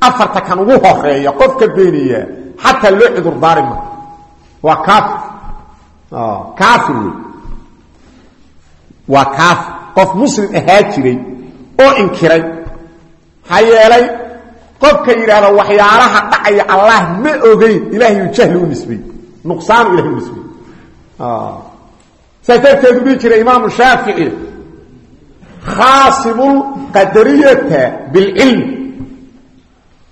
afarta kan ugu horreeya qofka beeniya xataa loo cudur daari ma. Waa kaafir kaafir wey waa qof muslim ahaa oo inkiray. Maxaa qofka yidhaahda waxyaalaha dhacaya allah ma ogeyn ilahayu jahli u nisbey nuqsaanu ilahay u nisbey saas darteedu dhihi jiray imaamu shaafici bilcilm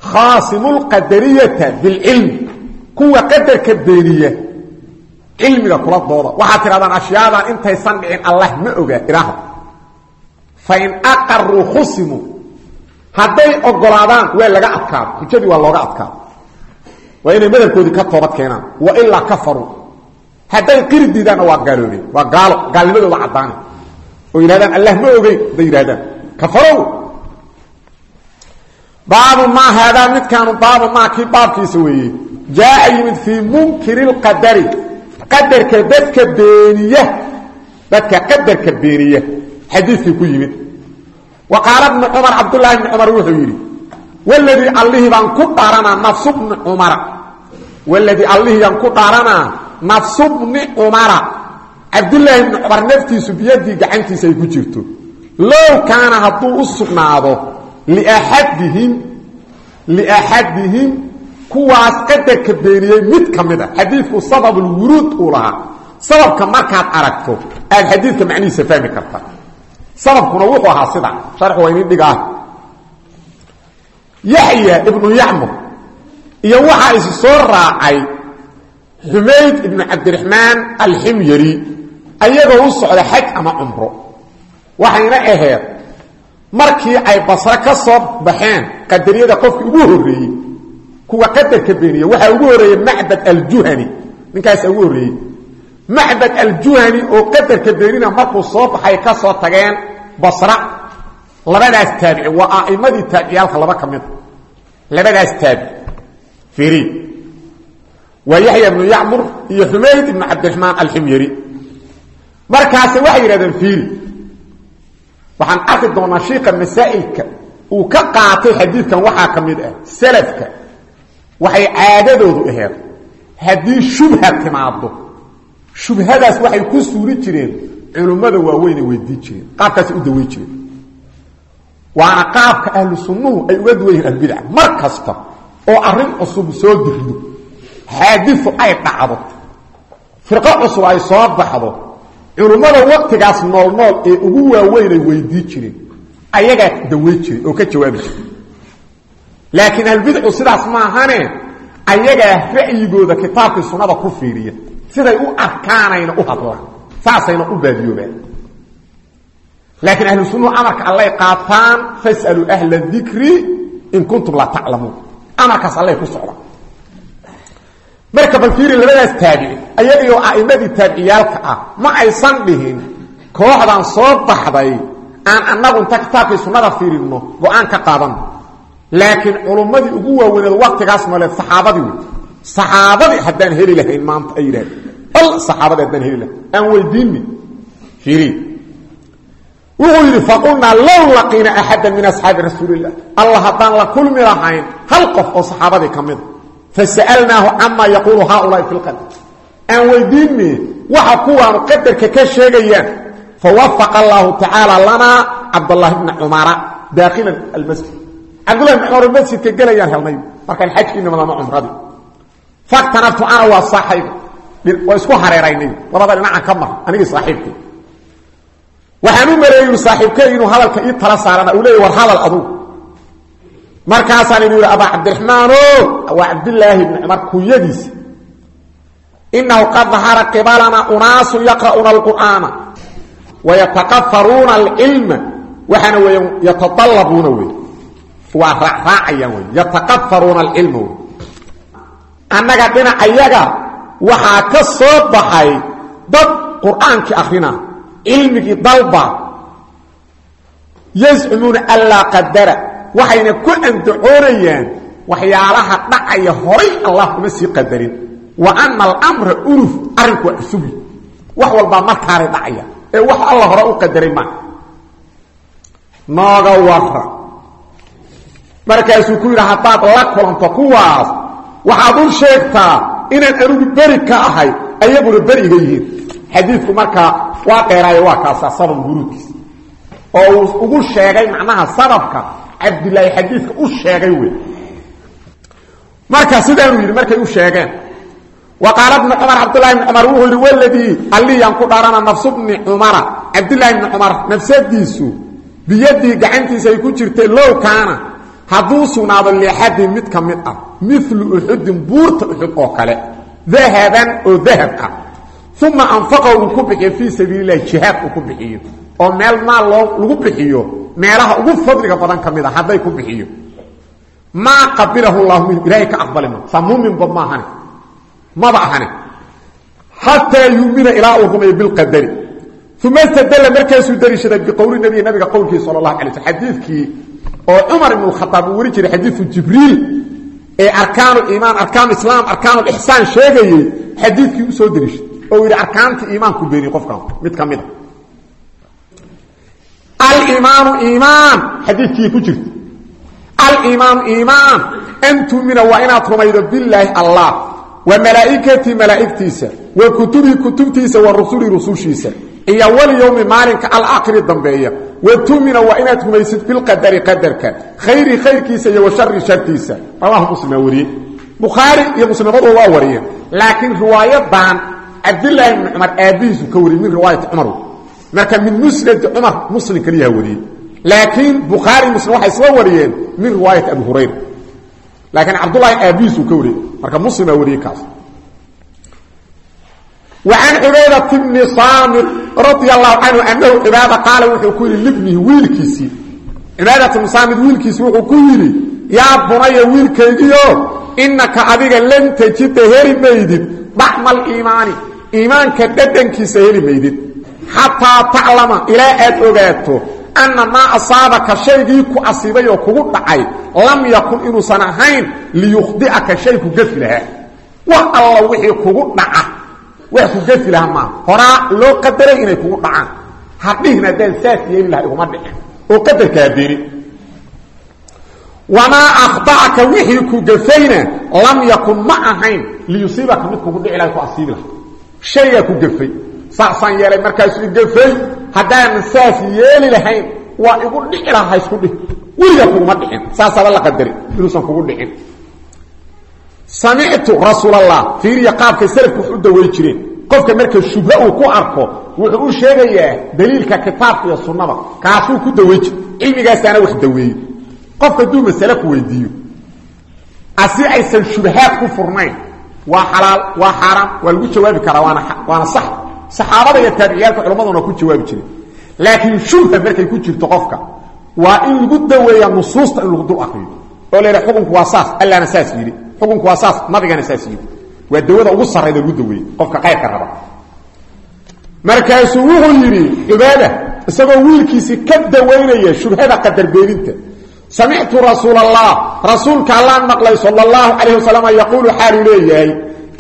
khaasimu lqadariyata bilcilmi kuwa qadarka beeniya cilmiga kula dooda waxaad tidhahdaan ashyaadan intaysan dhicin allah ma oga idhaahda fain aqaruu khusimuu hadday ogolaadaan waa laga adkaado. Xujadii waa looga adkaado. Waa inay madhabkoodii ka toobad keenaan. Wa ilaa kafaruu hadday qiri diidaanna waa gaaloobeen. Waa gaalo. Gaalnimadooda caddaana oo yidhahdaan allah ma ogeyn hadday yidhahdaan kafarow baabu maa haadaa midkaanu baabu maa kii baabkiisa weeye. Jaaa yimid fii munkiri lqadari qadarka dadka beeniya dadka qadarka beeniya xadiidkii ku yimid. Wa qaala bnu cumar cabdulaahi bni cumar wuxuu yidhi waladii allihii baan ku dhaaranaa nafsu bni cumara. Waladii allihii baan ku dhaaranaa nafsu bni cumara. Cabdulaahi bni cumar naftiisu biyadii gacantiisa ay ku jirto. Low kaana hadduu u liaxadihim liaxadihim kuwaas qadarka beeniyey mid ka mid a xadiidku sababulwuruud uu lahaa sababka markaad aragto aad xadiidka macnihiisa fahmi karta sababkuna wuxuu ahaa sida sharxu waa inin dhigaa yaxya ibnu yacmur iyo waxaa isi soo raacay xumayd ibnu cabdiraxmaan alximyari ayagoo u socda xaj ama cumro waxayna markii ay basre ka soo baxeen qadariyada qofkii ugu horreeyey kuwa qadarka beeniya waxaa ugu horreeyey macbad aljuhani. Ninkaasa ugu horreeyey. Macbad aljuhani oo qadarka beenina markuu soo baxay ka soo tageen basra. Labadaas taabici waa a'imadii taabiciyaalka laba ka labadaas taabic firi. Waa yaxya ibnu yacmur iyo xumayd ibnu cabdiraxmaan alximyari. Markaase waxay yidhahdeen fiiri waxaan arki doonaa shiika masaa'ilka uu ka qaatay xadiidkan waxaa ka mid ah. Salafka waxay caadadoodu aheed haddii shubha timaado shubhadaas waxay ku suuri jireen. Culummada waaweynay weydii jireen. Qaabkaasay u dawey jireen. Waana qaabka ahlu sunnuhu ay uga duwan yihiin ahlubidca mar kasta oo arrin cusub soo dirdo xaadiu ay dhacdo firqo cusub ay soo baxdo culummada waqtigaas nool nool ee ugu waaweynay weydii jireen ayagaa dawey jiray oo ka jawaabi jiray. Laakiin ahlbidcu sidaas maahane ayagaa ra'yigooda kitaabkii sunnada ku fiiriya siday u arkaanayna u hadlaan saasayna u baadiyoobaan. Laakiin ahlu sunnuhu amarka allay qaataan fasaluu ahla dikri in kuntum laa taclamuun amarkaas allay ku socdaan marka bal fiiri labadaas taabici ayagaiyo a'immadii taabiciyaalka ah ma aysan dhihin kooxdan soo baxday aan annagu inta kitaabkii sunnada fiirinno go'aan ka qaadanno laakiin culummadii ugu waaweyneed waktigaas nooleed saxaabadii saxaabadii haddaan heli lahayn maanta ay yidhahdeen. Al saxaabadii haddaan heli lahayn. Aan weydiini fiiri. Wuxuu yidhi faqulnaa low laqiina axada min asxaabi rasuulilah allah haddaan la kulmi lahayn hal qof oo saxaabadii ka mida fasa'alnaahu camaa yaquulu haaulaai fi lqadr aan weydiini waxa kuwaanu qadarka ka sheegayaan. Fawafaqa allahu tacaala lanaa cabdاllahi bna cumara daakilan almasjid. Cabdullahi bn cumar masjidka gelayaan helnay markaan xajkiina madama cumradii faktanabtu ana waa saaxayga waa isku hareeraynay labada dhinacan ka mar anigii saaxiibkay waxaan u maleeyey saaxiibkay inuu hadalka ii tala saarana uu leeyay war hadal adugu markaasaan idhi yidhi abaa cabdiraxmaano waa kunyadiisa inahu qad dahara qibalana unaasu yaqra'uuna alqur'aana wayataqafaruuna alcilma waxaana weya yatadallabuuna wey waa raacraacayaan wey yataqafaruuna alcilma wey annaga dhinacayaga waxaa ka soo baxay dad qur'aankii akhrina cilmigii dalba yazcumuuna anlaa qadara waxayna ku andacoonayaan waxyaalaha dhacaya horay allah kuma sii qadarin ana alamra uruf arrinku waa isugi wax walbaa markaanay dhacaya. Ee wax alla hore u qadaray maa nooga wara markaasuu ku yidhi haddaad la kulanto kuwaas waxaad u sheegtaa inaan anigu beri ka ahay ayaguna beri iga yihiin. Xadiidku markaa waa dheeraayo waa kaasaa sabab guruudkiisa oo uu ugu sheegay macnaha sababka cabdilaahi xadiidka u sheegay wey marka sidaanuu yidhi markay u wa qaala bnu cumar cabdulahi bni cumar wuxuu yidhi waladii alliyaan ku dhaarana nafsu bni cumara cabdilaahi bni cumar nafsadiisu biyadii gacantiisa ay ku jirtay low kaana hadduu sugnaado liaxadin mid ka mid ah milu uxudin buurta uxud oo kale dahaban oo dahab ah uma anfaqa uu ku bixiyo fii sabiili lahi jihaad uu ku bixiyo oo meel maal loo lagu bixiyo meelaha ugu fadliga badan ka mid a hadday ku bixiyo. Maa qabilahu llahu minhu ilaahay ka aqbali ma saa muuminba maahane maba ahane xataa yumina ilaa uu rumeeyo bilqadari uma stadla markaasuu dariishaday biqowli nabiy nabiga qowlkiisa sal اlahu alay slm xadiidkii oo cumar ibn khaaab uu wari jiray xadiiu jibriil ee arkaanu iimaan arkaan islaam arkaan ixsaan sheegayey xadiidkii u soo dariishay oo yidhi arkaanta iimaanku beeniy qofkan mid ka mida alimaanu iimaan xadiidkii ku jirta alimaanu iimaan an tumina waa inaad rumaydo bilaahi allah wa malaaikatii malaaigtiisa wa kutubii kutubtiisa wa rusuli rusushiisa. Iyo walyowmi maalinka alaakhiri dambeeya. Wa tumina waa inaad rumaysid bilqadari qadarka. Khayri khayrkiisa iyo wa shari shartiisa. Rawaahu muslimaa wariyey. Bukhaari iyo muslimadu waa wariyeen. Laakiin riwaayadan cabdilaahi bni cumar aabbihiisu ka wariyey min riwaayati cumar marka min musnadi cumar muslim keliyaha wariyey. Laakiin bukhaari muslim laakiin cabdulahi aabihiisuu ka wariyey marka muslimaa wariyey kaas. An cbayd bni saami radi alahu canhu anahu cibaad qaala wuxuu ku yidhi libnihi wiilkiisii. Cibaad bni saamid wiilkiisii wuxuu ku yidhi yaa bunaya wiilkaygiio inaka adiga lan tajida heli maydid dacma aliimaani iimaanka dhadhankiisa heli maydid. Xataa taclama ilaa aad ogaato أna maa asaabaka shaygii ku asiibay oo kugu dhacay lam yakun inuusan ahayn liyukhdi'aka shay ku gefi lahaa. Wax wixii kugu dhaca wax ku gefi lahaa maaha horaa loo qadaray inay kugu dhacaan. Hadhihin haddaan saas yeeli laha iguma dhicin. Oo qadarkaa beeni wamaa wixii ku gafayna lam yakun ma ahayn liyusiibaka mid kugu dhici laha ku asiibi laha ku gafay. Saasaan yeelay markaasu igafay haddaanan saas yeeli lahayn waa igu dhici laha haysku dhih weligaa kuguma dhicin. Saasaaba la qadari. Inuusan kugu dhicin. Samictu rasuul allah fiiriya qaabkay salafku wax u daway jireen qofka marka shubha uu ku arko wuxuu u sheegayaa daliilka kitaabka iyo sunnada. Kaasuu ku daweyn jir cilmigaasaana wax daweeye qofka hadduu masale ku weydiiyo asi aysan shubahaad ku furnayn saxaabada iyo taabiciyaalka culammaduna ku jawaabi jireen laakiin shubha markay ku jirto qofka waa in lagu daweeya nusuusta in lagu dul akriyo. Oo la yidhaha xukunku waa saas allaana saas yidhi. Xukunku waa saas nabigana saas yidhi. Waa dawada ugu sarrayda lagu daweeye qofka qayrka raba. Markaasuu wuxuu yidhi xubaada isagoo wiilkiisii ka dawaynaya shubhada qadarbeelinta samictu rasuul allah rasuulka allaan maqlay sal اllahu calayh wasalam yaquulu xaaluu leeyahay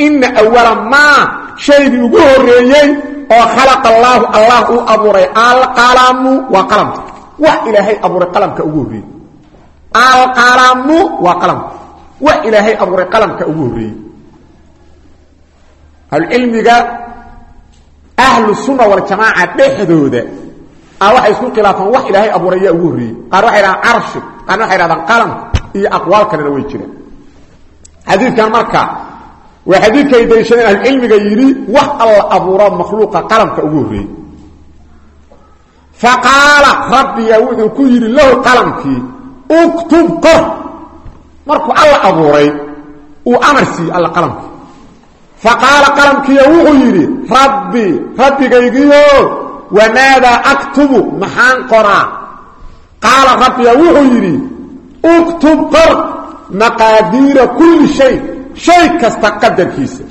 ina awala maa shaygii ugu horeeyey oo khalaqa allaahu allah uu abuuray. Alqalamu waa qalamka wax ilaahay abuuray qalamka ugu horreeyey. Alqalamu waa qalamka wax ilaahay abuuray qalamka ugu horreeyey. Ahlucilmiga ahlu sunna waljamaaca dhexdooda a waxay isku khilaafaan wax ilaahay abuuray yaa ugu horreeyey. Qaar waxay dhahaan carshi qaarna waxay dhahdaan qalam iyo aqwaal kalena way jiraan xadiidkan marka waa xadiidka ay daliishadeen ahlucilmiga yidhi wax alla abuuro makhluuqa qalamka ugu horreeyey fa qaala rabbiya wuxuu ku yidhi lahu qalamkii uktub qor. Markuu alla abuuray uu amar siiyey alla qalamkii. Fa qaala qalamkiiya wuxuu yidhi rabbi rabbigaygiio wamaadaa aktubu maxaan qoraa? Qaala rabbiya wuxuu yidhi uktub qor maqaadiira kulli shay shay kasta qadarkiisa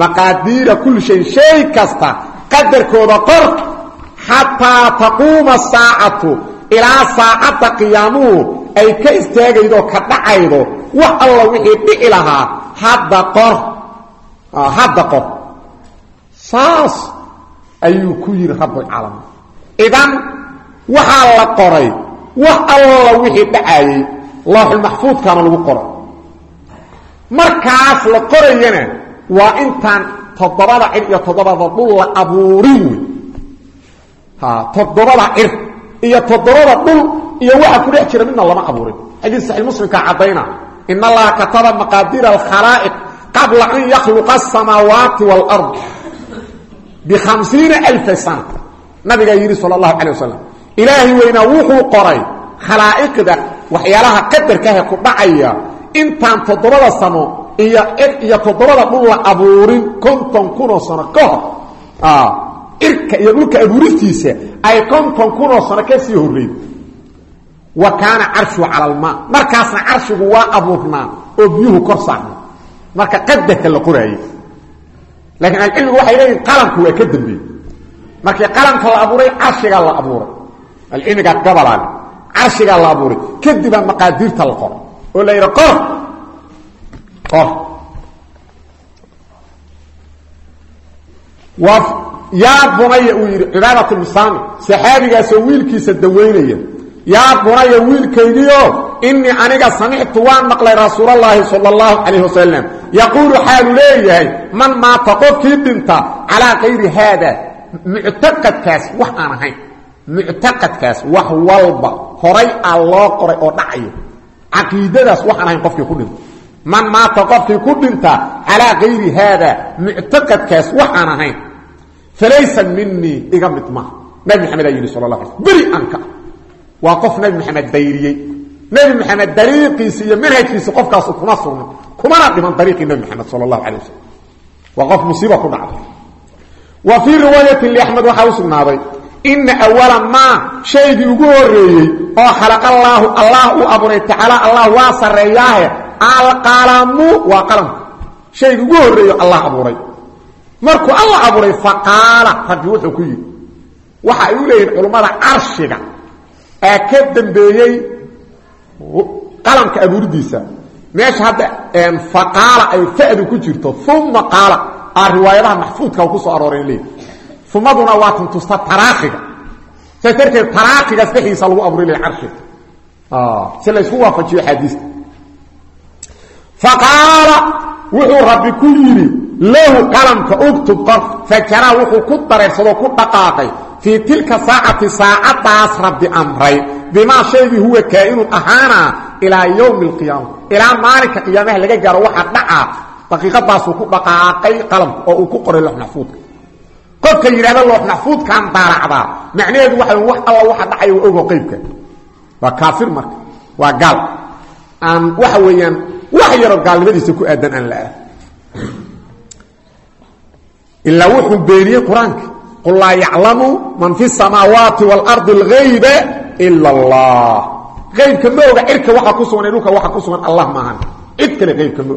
maqaadiira kulli shay shay kasta qadarkooda qor xataa taquuma saacatu ilaa saacadda qiyaamuhu ay ka istaagaydo ka dhacaydo wax alla wixii dhici lahaa hadda qor. Hadda qor. Saas ayuu ku yidhi rabbulcaalamiin idan waxaa la qoray wax alla wixii dhacaayey looxulmaxfuudkaana lagu qoray markaas la qorayana waa intaan toddobada cir iyo toddobada dhul abuurin wey toddobada cir iyo toddobada dhul iyo waxa ku dhex jira midna lama abuurin. Xadiis saxiix muslimkaa caddayna in allaha kataba maqaadiira alkhalaa'iq qabla an yakhluqa asamaawaati waalard bihamsiina alfa sana. Nabigaa yidhi sala allahu calay wasalam ilaahay weynaa wuxuu qoray khalaa'iqda waxyaalaha qadarkaahe ku dhacaya intaan toddobada sano iyo cir iyo toddobada dhul la abuurin konton kunoo sano ka hor cirka iyo dhulka abuuristiisa ay konton kunoo sano ka sii horreyd. Wa kaana carshu cala almaa markaasna carshigu waa abuurnaa oo biyuhu kor saarna marka qadarka la qoraayey laakiin alcilmigu waxay leeyihiin qalamku waa ka dambeey markii qalamka la abuuray carshigaa la abuuray. Alcilmigaa gabalaale carshigaa la abuuray. Kadibaa maqaadiirta la qoro oo la yidha qor qor yaa bunaya uu yidhi cibaadat musaami saxaabigaasoo wiilkiisa dawaynaya yaa bunaya wiilkaygiio inii aniga samictu waan maqlay rasuulallaahi sala allahu calayh wasalam yaquulu xaalu leeyahay man maata qofkii dhinta calaa kayri haada muctaqadkaas wax aan ahayn. Muctaqadkaas wax walba horay aa loo qoray oo dhacayo caqiidadaas wax aan ahayn qofkii ku dhinta man maata qofkii ku dhinta calaa kayri haada muctaqadkaas wax aan ahayn falaysa minii iga mid maha nabi maxamed aa yidhi sal la ala beri anka waa qof nabi maxamed dayriyey nabi maxamed dariiqiisi iyo manhajkiisi qofkaasu kuma sugna kumana dhiman dariiqii nabi maxamed sal allahu alay wasalam waa qof musiiba ku dhacday wa fii riwaayatin liaxmed waxaa u sugnaaday ina awala maa shaygii ugu horeeyey oo khalaqa allaahu allah uu abuuray tacaala allah waa sarreeyaahe. Alqalamu waa qalamka shaygii ugu horreeyo allah abuuray. Markuu alla abuuray faqaala rabbi wuxuu ku yidhi waxa ay u leeyihiin culummada carshiga ee ka dambeeyey qalamka abuuridiisa meesha hadda faqaala ay aa riwaayadaha maxfuudka ku soo arooreen leeyi umaduna waa tuntusta taraakiga saas darteed taraakigaas dhexdiisa lagu abuuray le carshiga si laysku waafajiyo axaadiista faqaala wuxuu rabbi ku yidhi lahu qalamka uktub qof. Fajaraa wuxuu ku dareersadoo ku dhaqaaqay fii tilka saacati saacadaas rabbi amray bimaa shaygii huwa kaa'inun ahaana ilaa yowmi alqiyaama ilaa maalinka qiyaamaha laga gaaro waxaa dhacaa daqiiqadaasuu ku dhaqaaqay qalamka oo uu ku qoray lox maxfuudka qofka yidhahda loox maxfuudkaan daalacdaa macnaheedu waxa wax alla waxa dhacaya waa ogo qeybka waa kaafir marka. Waa gaal. Aan waxa weeyaan wax yaroo gaalnimadiisa ku aadan aan la-ah wuxuu beeniyey qur'aanka. Qul laa yaclamu man fi samaawaati waalardi algayba ila allah. Aybka ma oga cirka waxa ku sugan dhulka waxa ku sugan allah maahan cid kale aybka ma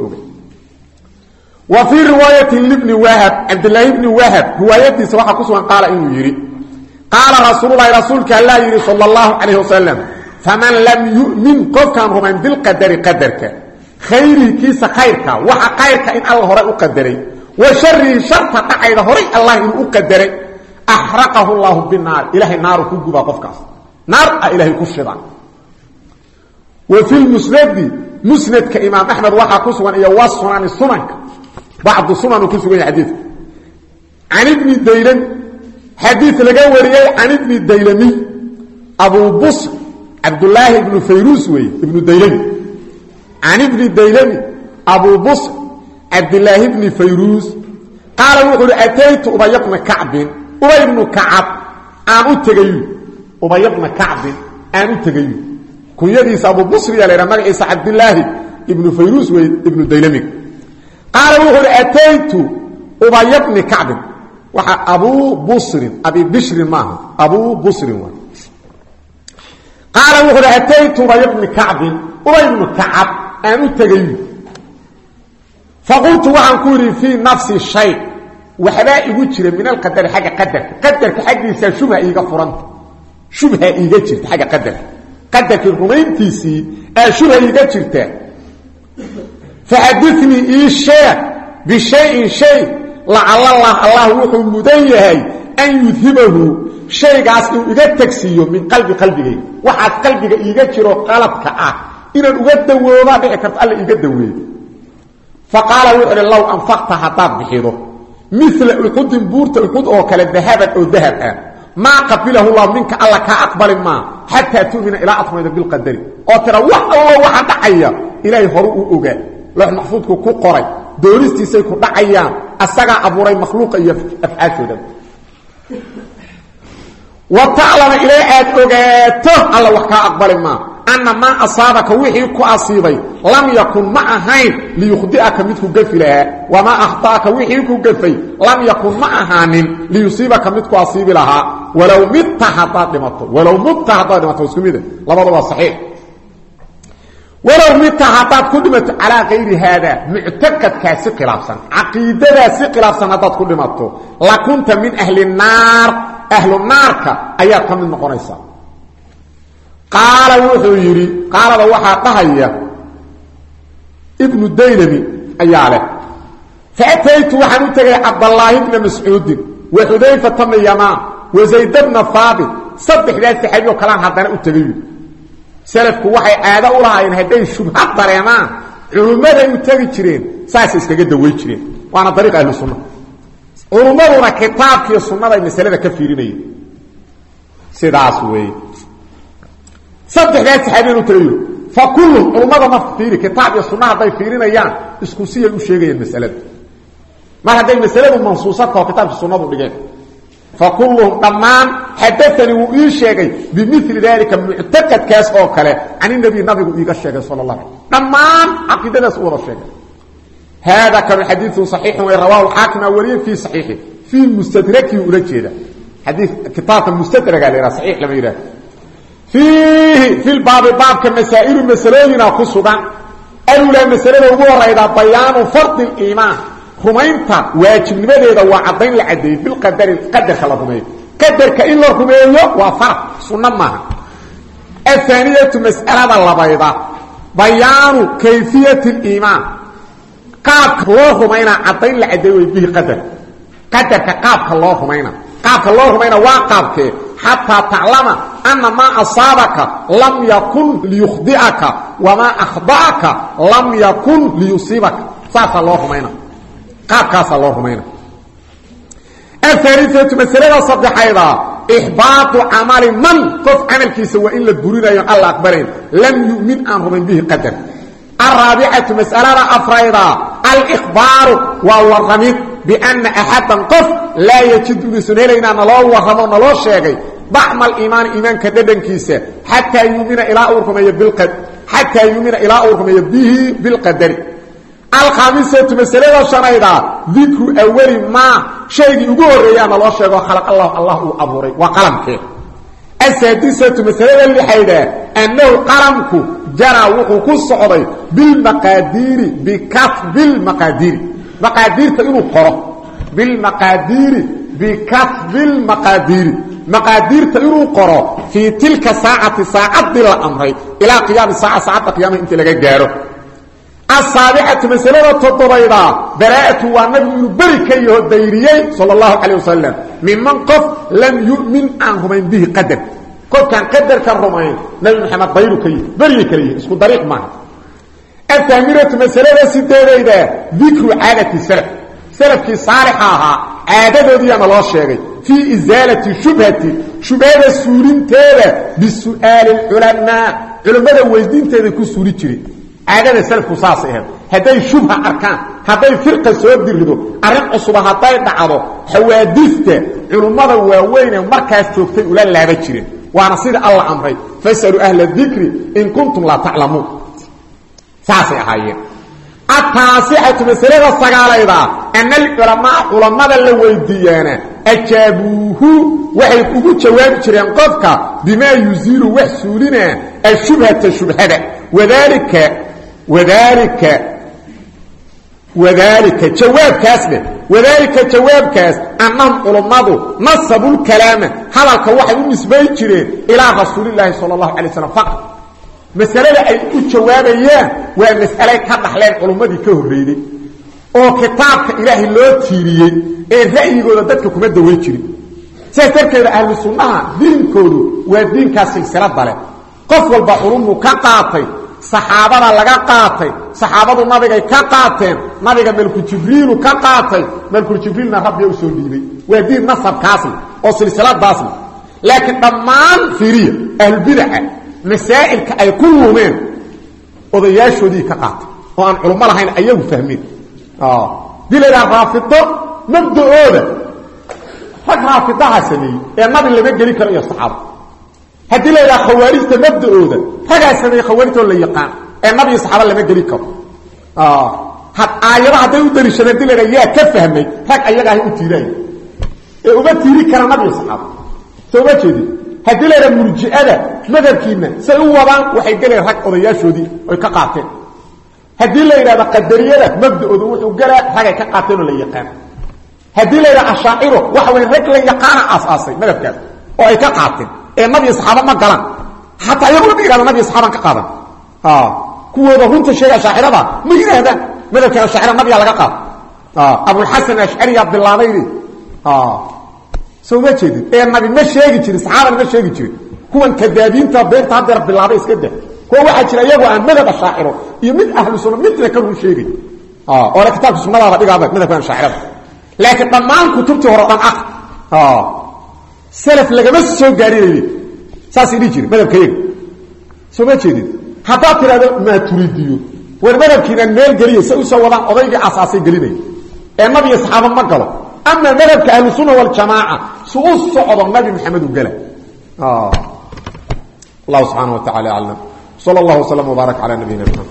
wa fii riwaayati libni wahab cabdilaahi bni wahab riwaayadiisa waxaa ku sugan qaala inuu yidhi qaala rasuululahi rasuulka allaa yidhi sal اllahu calayh wasalam faman lam yu'min qofkaan rumayn bilqadari qadarka khayrihi kiisa khayrka waxa khayrka in alla hore u qadaray wa sharihi sharta dhacayda horay allah inuu u qadaray axraqahu llahu binaar ilahay naaru ku gubaa qofkaas. Naar a ilahay ku shida wa fi lmusnadi musnadka imaam axmed waxaa ku sugan iyo wa sunani sunanka bacdu sunanu ku sugan yahay xadiidku can ibni daylami xadiid laga wariyey can ibni daylamiy abu busr cabdulaahi ibnu fayruus weeye ibnu daylami can ibni daylami abu busr cabdilaahi bni fayruus qaala wuxuu uhi ataytu ubaya bna kacbin ubay bnu kacab aan u tegayu ubaya bna kacbin aan u tegayu kunyadiisa abu busriya laydhaha magaciisa cabdilaahi ibnu daylami qaala wuxuu uhi ataytu ubaya bni kacbin. Waa abuu busrin abi bishrin maaha. Abuu busrin waa qaala wuxu uhi ataytu ubaya bni kacbin. Ubay bnu kacab aan u tegayu faqultu waxaan ku yidhi fii nafsi shay. Waxbaa igu jira min alqadari xagga qadarka. Qadarka xaggiisa shubha iiga furanta. Shubha iiga jirta xagga qadarka qadarkii rumayntiisii aa shubha iiga jirta faxadinii ii sheeg bishayin shay lacala allah wuxuu mudan yahay an yudhibahu shaygaas inuu iga tegsiiyo min qalbi qalbigayga waxaas qalbiga iiga jiro qaladka ah inaan uga dawoobaa dhici karto alla iiga daweeyo faqaala wuxu uhi low anfaqta haddaad bixido mila uxudin buurta uxud oo kale dahaban oo dahab ah maa qabilahu llahu minka alla kaa aqbali maa xataa tumina ilaa aad rumayda bilqadari oo tira wax allo loox maxfuudku ku qoray. Doonistiisay ku dhacayaan. Asagaa abuuray makhluuqa iyo afcaashooda. Wa taclama ilaa aad ogaato. Alla wax kaa aqbali maa ana maa asaabaka wixii ku asiibay lam yakun ma ahayn liyukhdi'aka midku gafi lahaa. Wamaa akhطa'aka wixii ku gafay lam yakun ma ahaanin liyusiibaka midku asiibi lahaa. Walow midta haddaad dhimato. Walow mutta haddaad dhimato isku walow midta haddaad ku dhimato calaa kayri haada muctaqadkaa si khilaafsan caqiidadaa si khilaafsan haddaad ku dhimato lakunta min ahli naar ahlu naarka ayaad ka mid noqonaysaa. Qaala wuxuu yidhi qaalada waxaa dhahaya ibnu daylami ayaa leh faataytu waxaan u tegay cabdallaahi bna mascuudin wa xudayfata bna yamaan wa zayd bna haabit saddexdaas saxaabi oo kalaan haddana u tegayu salafku waxay caado u lahaayeen hadday shubha dareemaan culummaday u tegi jireen saasay iskaga daway jireen. Waana dariiq ahlu sunna culummaduna kitaabkiiyo sunnaday masalada ka fiirinayeen. Sidaas weeye. Saddexdaas saxaabiyan u tagayo fa kulluhum culummada ma fiiri kitaab iyo sunna hadday fiirinayaan isku siyay u sheegayaan masalada. Mar hadday masaladu mansuusadka oo kitaabka sunnadu dhigeen fa kulluhum dhammaan xadaanii wuu ii sheegay bimili daalika muctaqadkaas oo kale can inabiy nabigu iiga sheegay sala la dhammaan caqiidadaas u wada sheegay. Haada kanu xadiiun saxiixun way rawaahu xaakima wariye fii saxiixi fii mustadrakihi ula jeeda xadii kitaabka mustadraga la yhaha saxiix lama yidhaha fiihi fi lbaabi baabka masaa'ilu masalooyina ku sugan. Alulaa masalada ugu horayda bayaanu fardi iimaan rumaynta waajibnimadeeda waa caddayn la caddeeyey bilqadari qadarka la rumeeyo. Qadarka in la rumeeyo waa farad sunno maaha. Ahaaniyatu mas'alada labayda bayaanu kayfiyati liimaan qaabka loo rumaynaa caddayn la caddeey way bihi qadar. Qadarka qaabka loo rumayna. Qaabka loo rumayna waa qaabkee xataa taclama ana maa asaabaka lam yakun liyukhdi'aka wamaa akhda'aka lam yakun liyusiibaka. Saasaa loo rumayna qaabkaasaa loo rumayna ahaaliatu masalada saddexayda ixbaatu camali man qof camalkiisa waa in la burinayo alla aqbalayn lam yu'min aan rumayn bihi qadar. Araabicatu masalada afrayda alkhbaaru waa waramid biana axadan qof laa yajidu inuusan helaynaa naloo waramo naloo sheegay dacma aliimaani iimaanka dhadhankiisa xataa yumina ilaa uu rumeeyo bihi bilqadari alkhaamisatu masalada shanayda dikru awali maa shaygii ugu horreeyaa naloo sheego khalaq allah allah uu abuuray. Waa qalamkee asaadisatu masalada lixayda annahu qalamku jaraa wuxuu ku socday bilmaqaadiiri bikatbi lmaqaadiiri maqaadiirta inuu qoro. Bilmaqaadiiri bikatbi lmaqaadiiri maqaadiirta inuu qoro fii tilka saacati saacaddii la amray ilaa qiyaami saaca saacadda qiyaamaha inta laga gaaro asaabicatu masalada toddobayda baraa'atu waa nabigu inuu beri ka yaho dayriyey sala allahu calayh wasalam miman qof lam yu'min aan rumayn bihi qadar qofkaan qadarka rumayn nabi maxamed dayru ka yihi berigay kala yihi isku dariiq maaha athaamiratu masalada sideedayda dikru caadati salaf salafkii saalixa ahaa caadadoodiiyaana loo sheegay fii isaalati shubhati shubhada suulinteeda bisu'aali culamaa culammada weydiinteeday ku suuli jireen caadada salafku saasay ahayd hadday shubha arkaan hadday firqa soo dirido arrin cusuba hadday dhacdo xawaadista culummada waaweynee markaas joogtay ula laaba jireen waana sida alla amray fasaluu ahla dikri in kuntum laa taclamuun saasay ahaayeen. Ataasixatu masalada sagaalayda ana alculamaa culammada la weydiiyaana ajaabuuhu waxay ugu jawaabi jireen qofka bimaa yuziilu wax suulina ashubhata shubhada. Wadaalika wadaalika wadaalika jawaabkaas dheh wadaalika jawaabkaas annahum culummadu nasabulkalaama hadalka waxay u nisbayn jireen ilaa rasuulilaahi sala allahu alay slam faqad masalada ay u jawaabayaan waa mas'alay ka dhaxleen culummadii ka horreeyey oo kitaabka ilaahay loo tiiriyey ee ra'yigooda dadka kuma dawayn jirin. Sidaas darteeda ahlu sunnaha diinkoodu waa diinkaas silsilada leh. Qof walba culummu ka qaatay saxaabada laga qaatay. Saxaabadu nabigay ka qaateen. Nabiga malku jibriilu ka qaatay. Malku jibriilna rabbiga u soo dhiibay waa diin nasabkaasle oo silsiladaasle laakiin dhammaan fiiriya ahlubidaca masaa'ilka ay ku lumeen odayaashoodii ka qaatay. Oo aan culummo lahayn ayagu fahmeen. Dii laydhaha raafido mabda-ooda rag raafidaha sameeyey ee nabi lama geli karo iyo saxaabo haddii la yidhaha khawaarijta mabda-ooda ragaa sameeyey khawaarijtoo la yaqaan ee nabi iyo saxaaba lama geli karo. Aayado hadday u dariishadeen di la ydhaha yaa ka fahmay rag ayaga ahay u tiiraaya ee uma tiiri kara nabi iyo saxaaba soo uma jeedin haddii la yidhaha murji'ada madhabkiina say u wadaan waxay geleen rag odayaashoodii oy ka qaateen. Haddii la yidhahdo qadariyada mabda-ooda wuxuu gelaa ragay ka qaateen oo la yaqaan haddii la qaateen ee nabi saxaaba ma galaan. Xataa iyagu lama yihahdo nabi saxaaban ka qaadan. Kuwooda runta sheega ashaacirada ma yidhaahdaan madhabkan ashaacira nabiga laga qaado abulxasan ashcariyaa bilaabaydi soo ma jeedin? Ee nabi ma sheegi jirin saxaabana ma sheegi jirin. Kuwan kadaabiinta beenta haddeer bilaabay iska da kuwa waxaa jira iyagoo aan madhab ashaaciro iyo mid ahlu sunna midna ka run sheegay. Oole kitaabka sunnadaaba dhigaaba madhabkan ashaacirada laakiin dhammaan kutubtii hore o dhan ah salaf lagama soo gaarinayni saasay dhihi jiri madhabkayaga soo ma jeedin haddaad tidhahdo maaturidiyo war madhabkiinaan meel geliya say u soo wadaan odaygii aasaasay gelinaya ee nabiyo saxaaba ma galo ama madhabka ahlusunna waljamaaca su u socdo nabi maxamed u gela allahu subxaana wa tacala aclam sal allahu wslam wbaarak cala nabiyina mxamed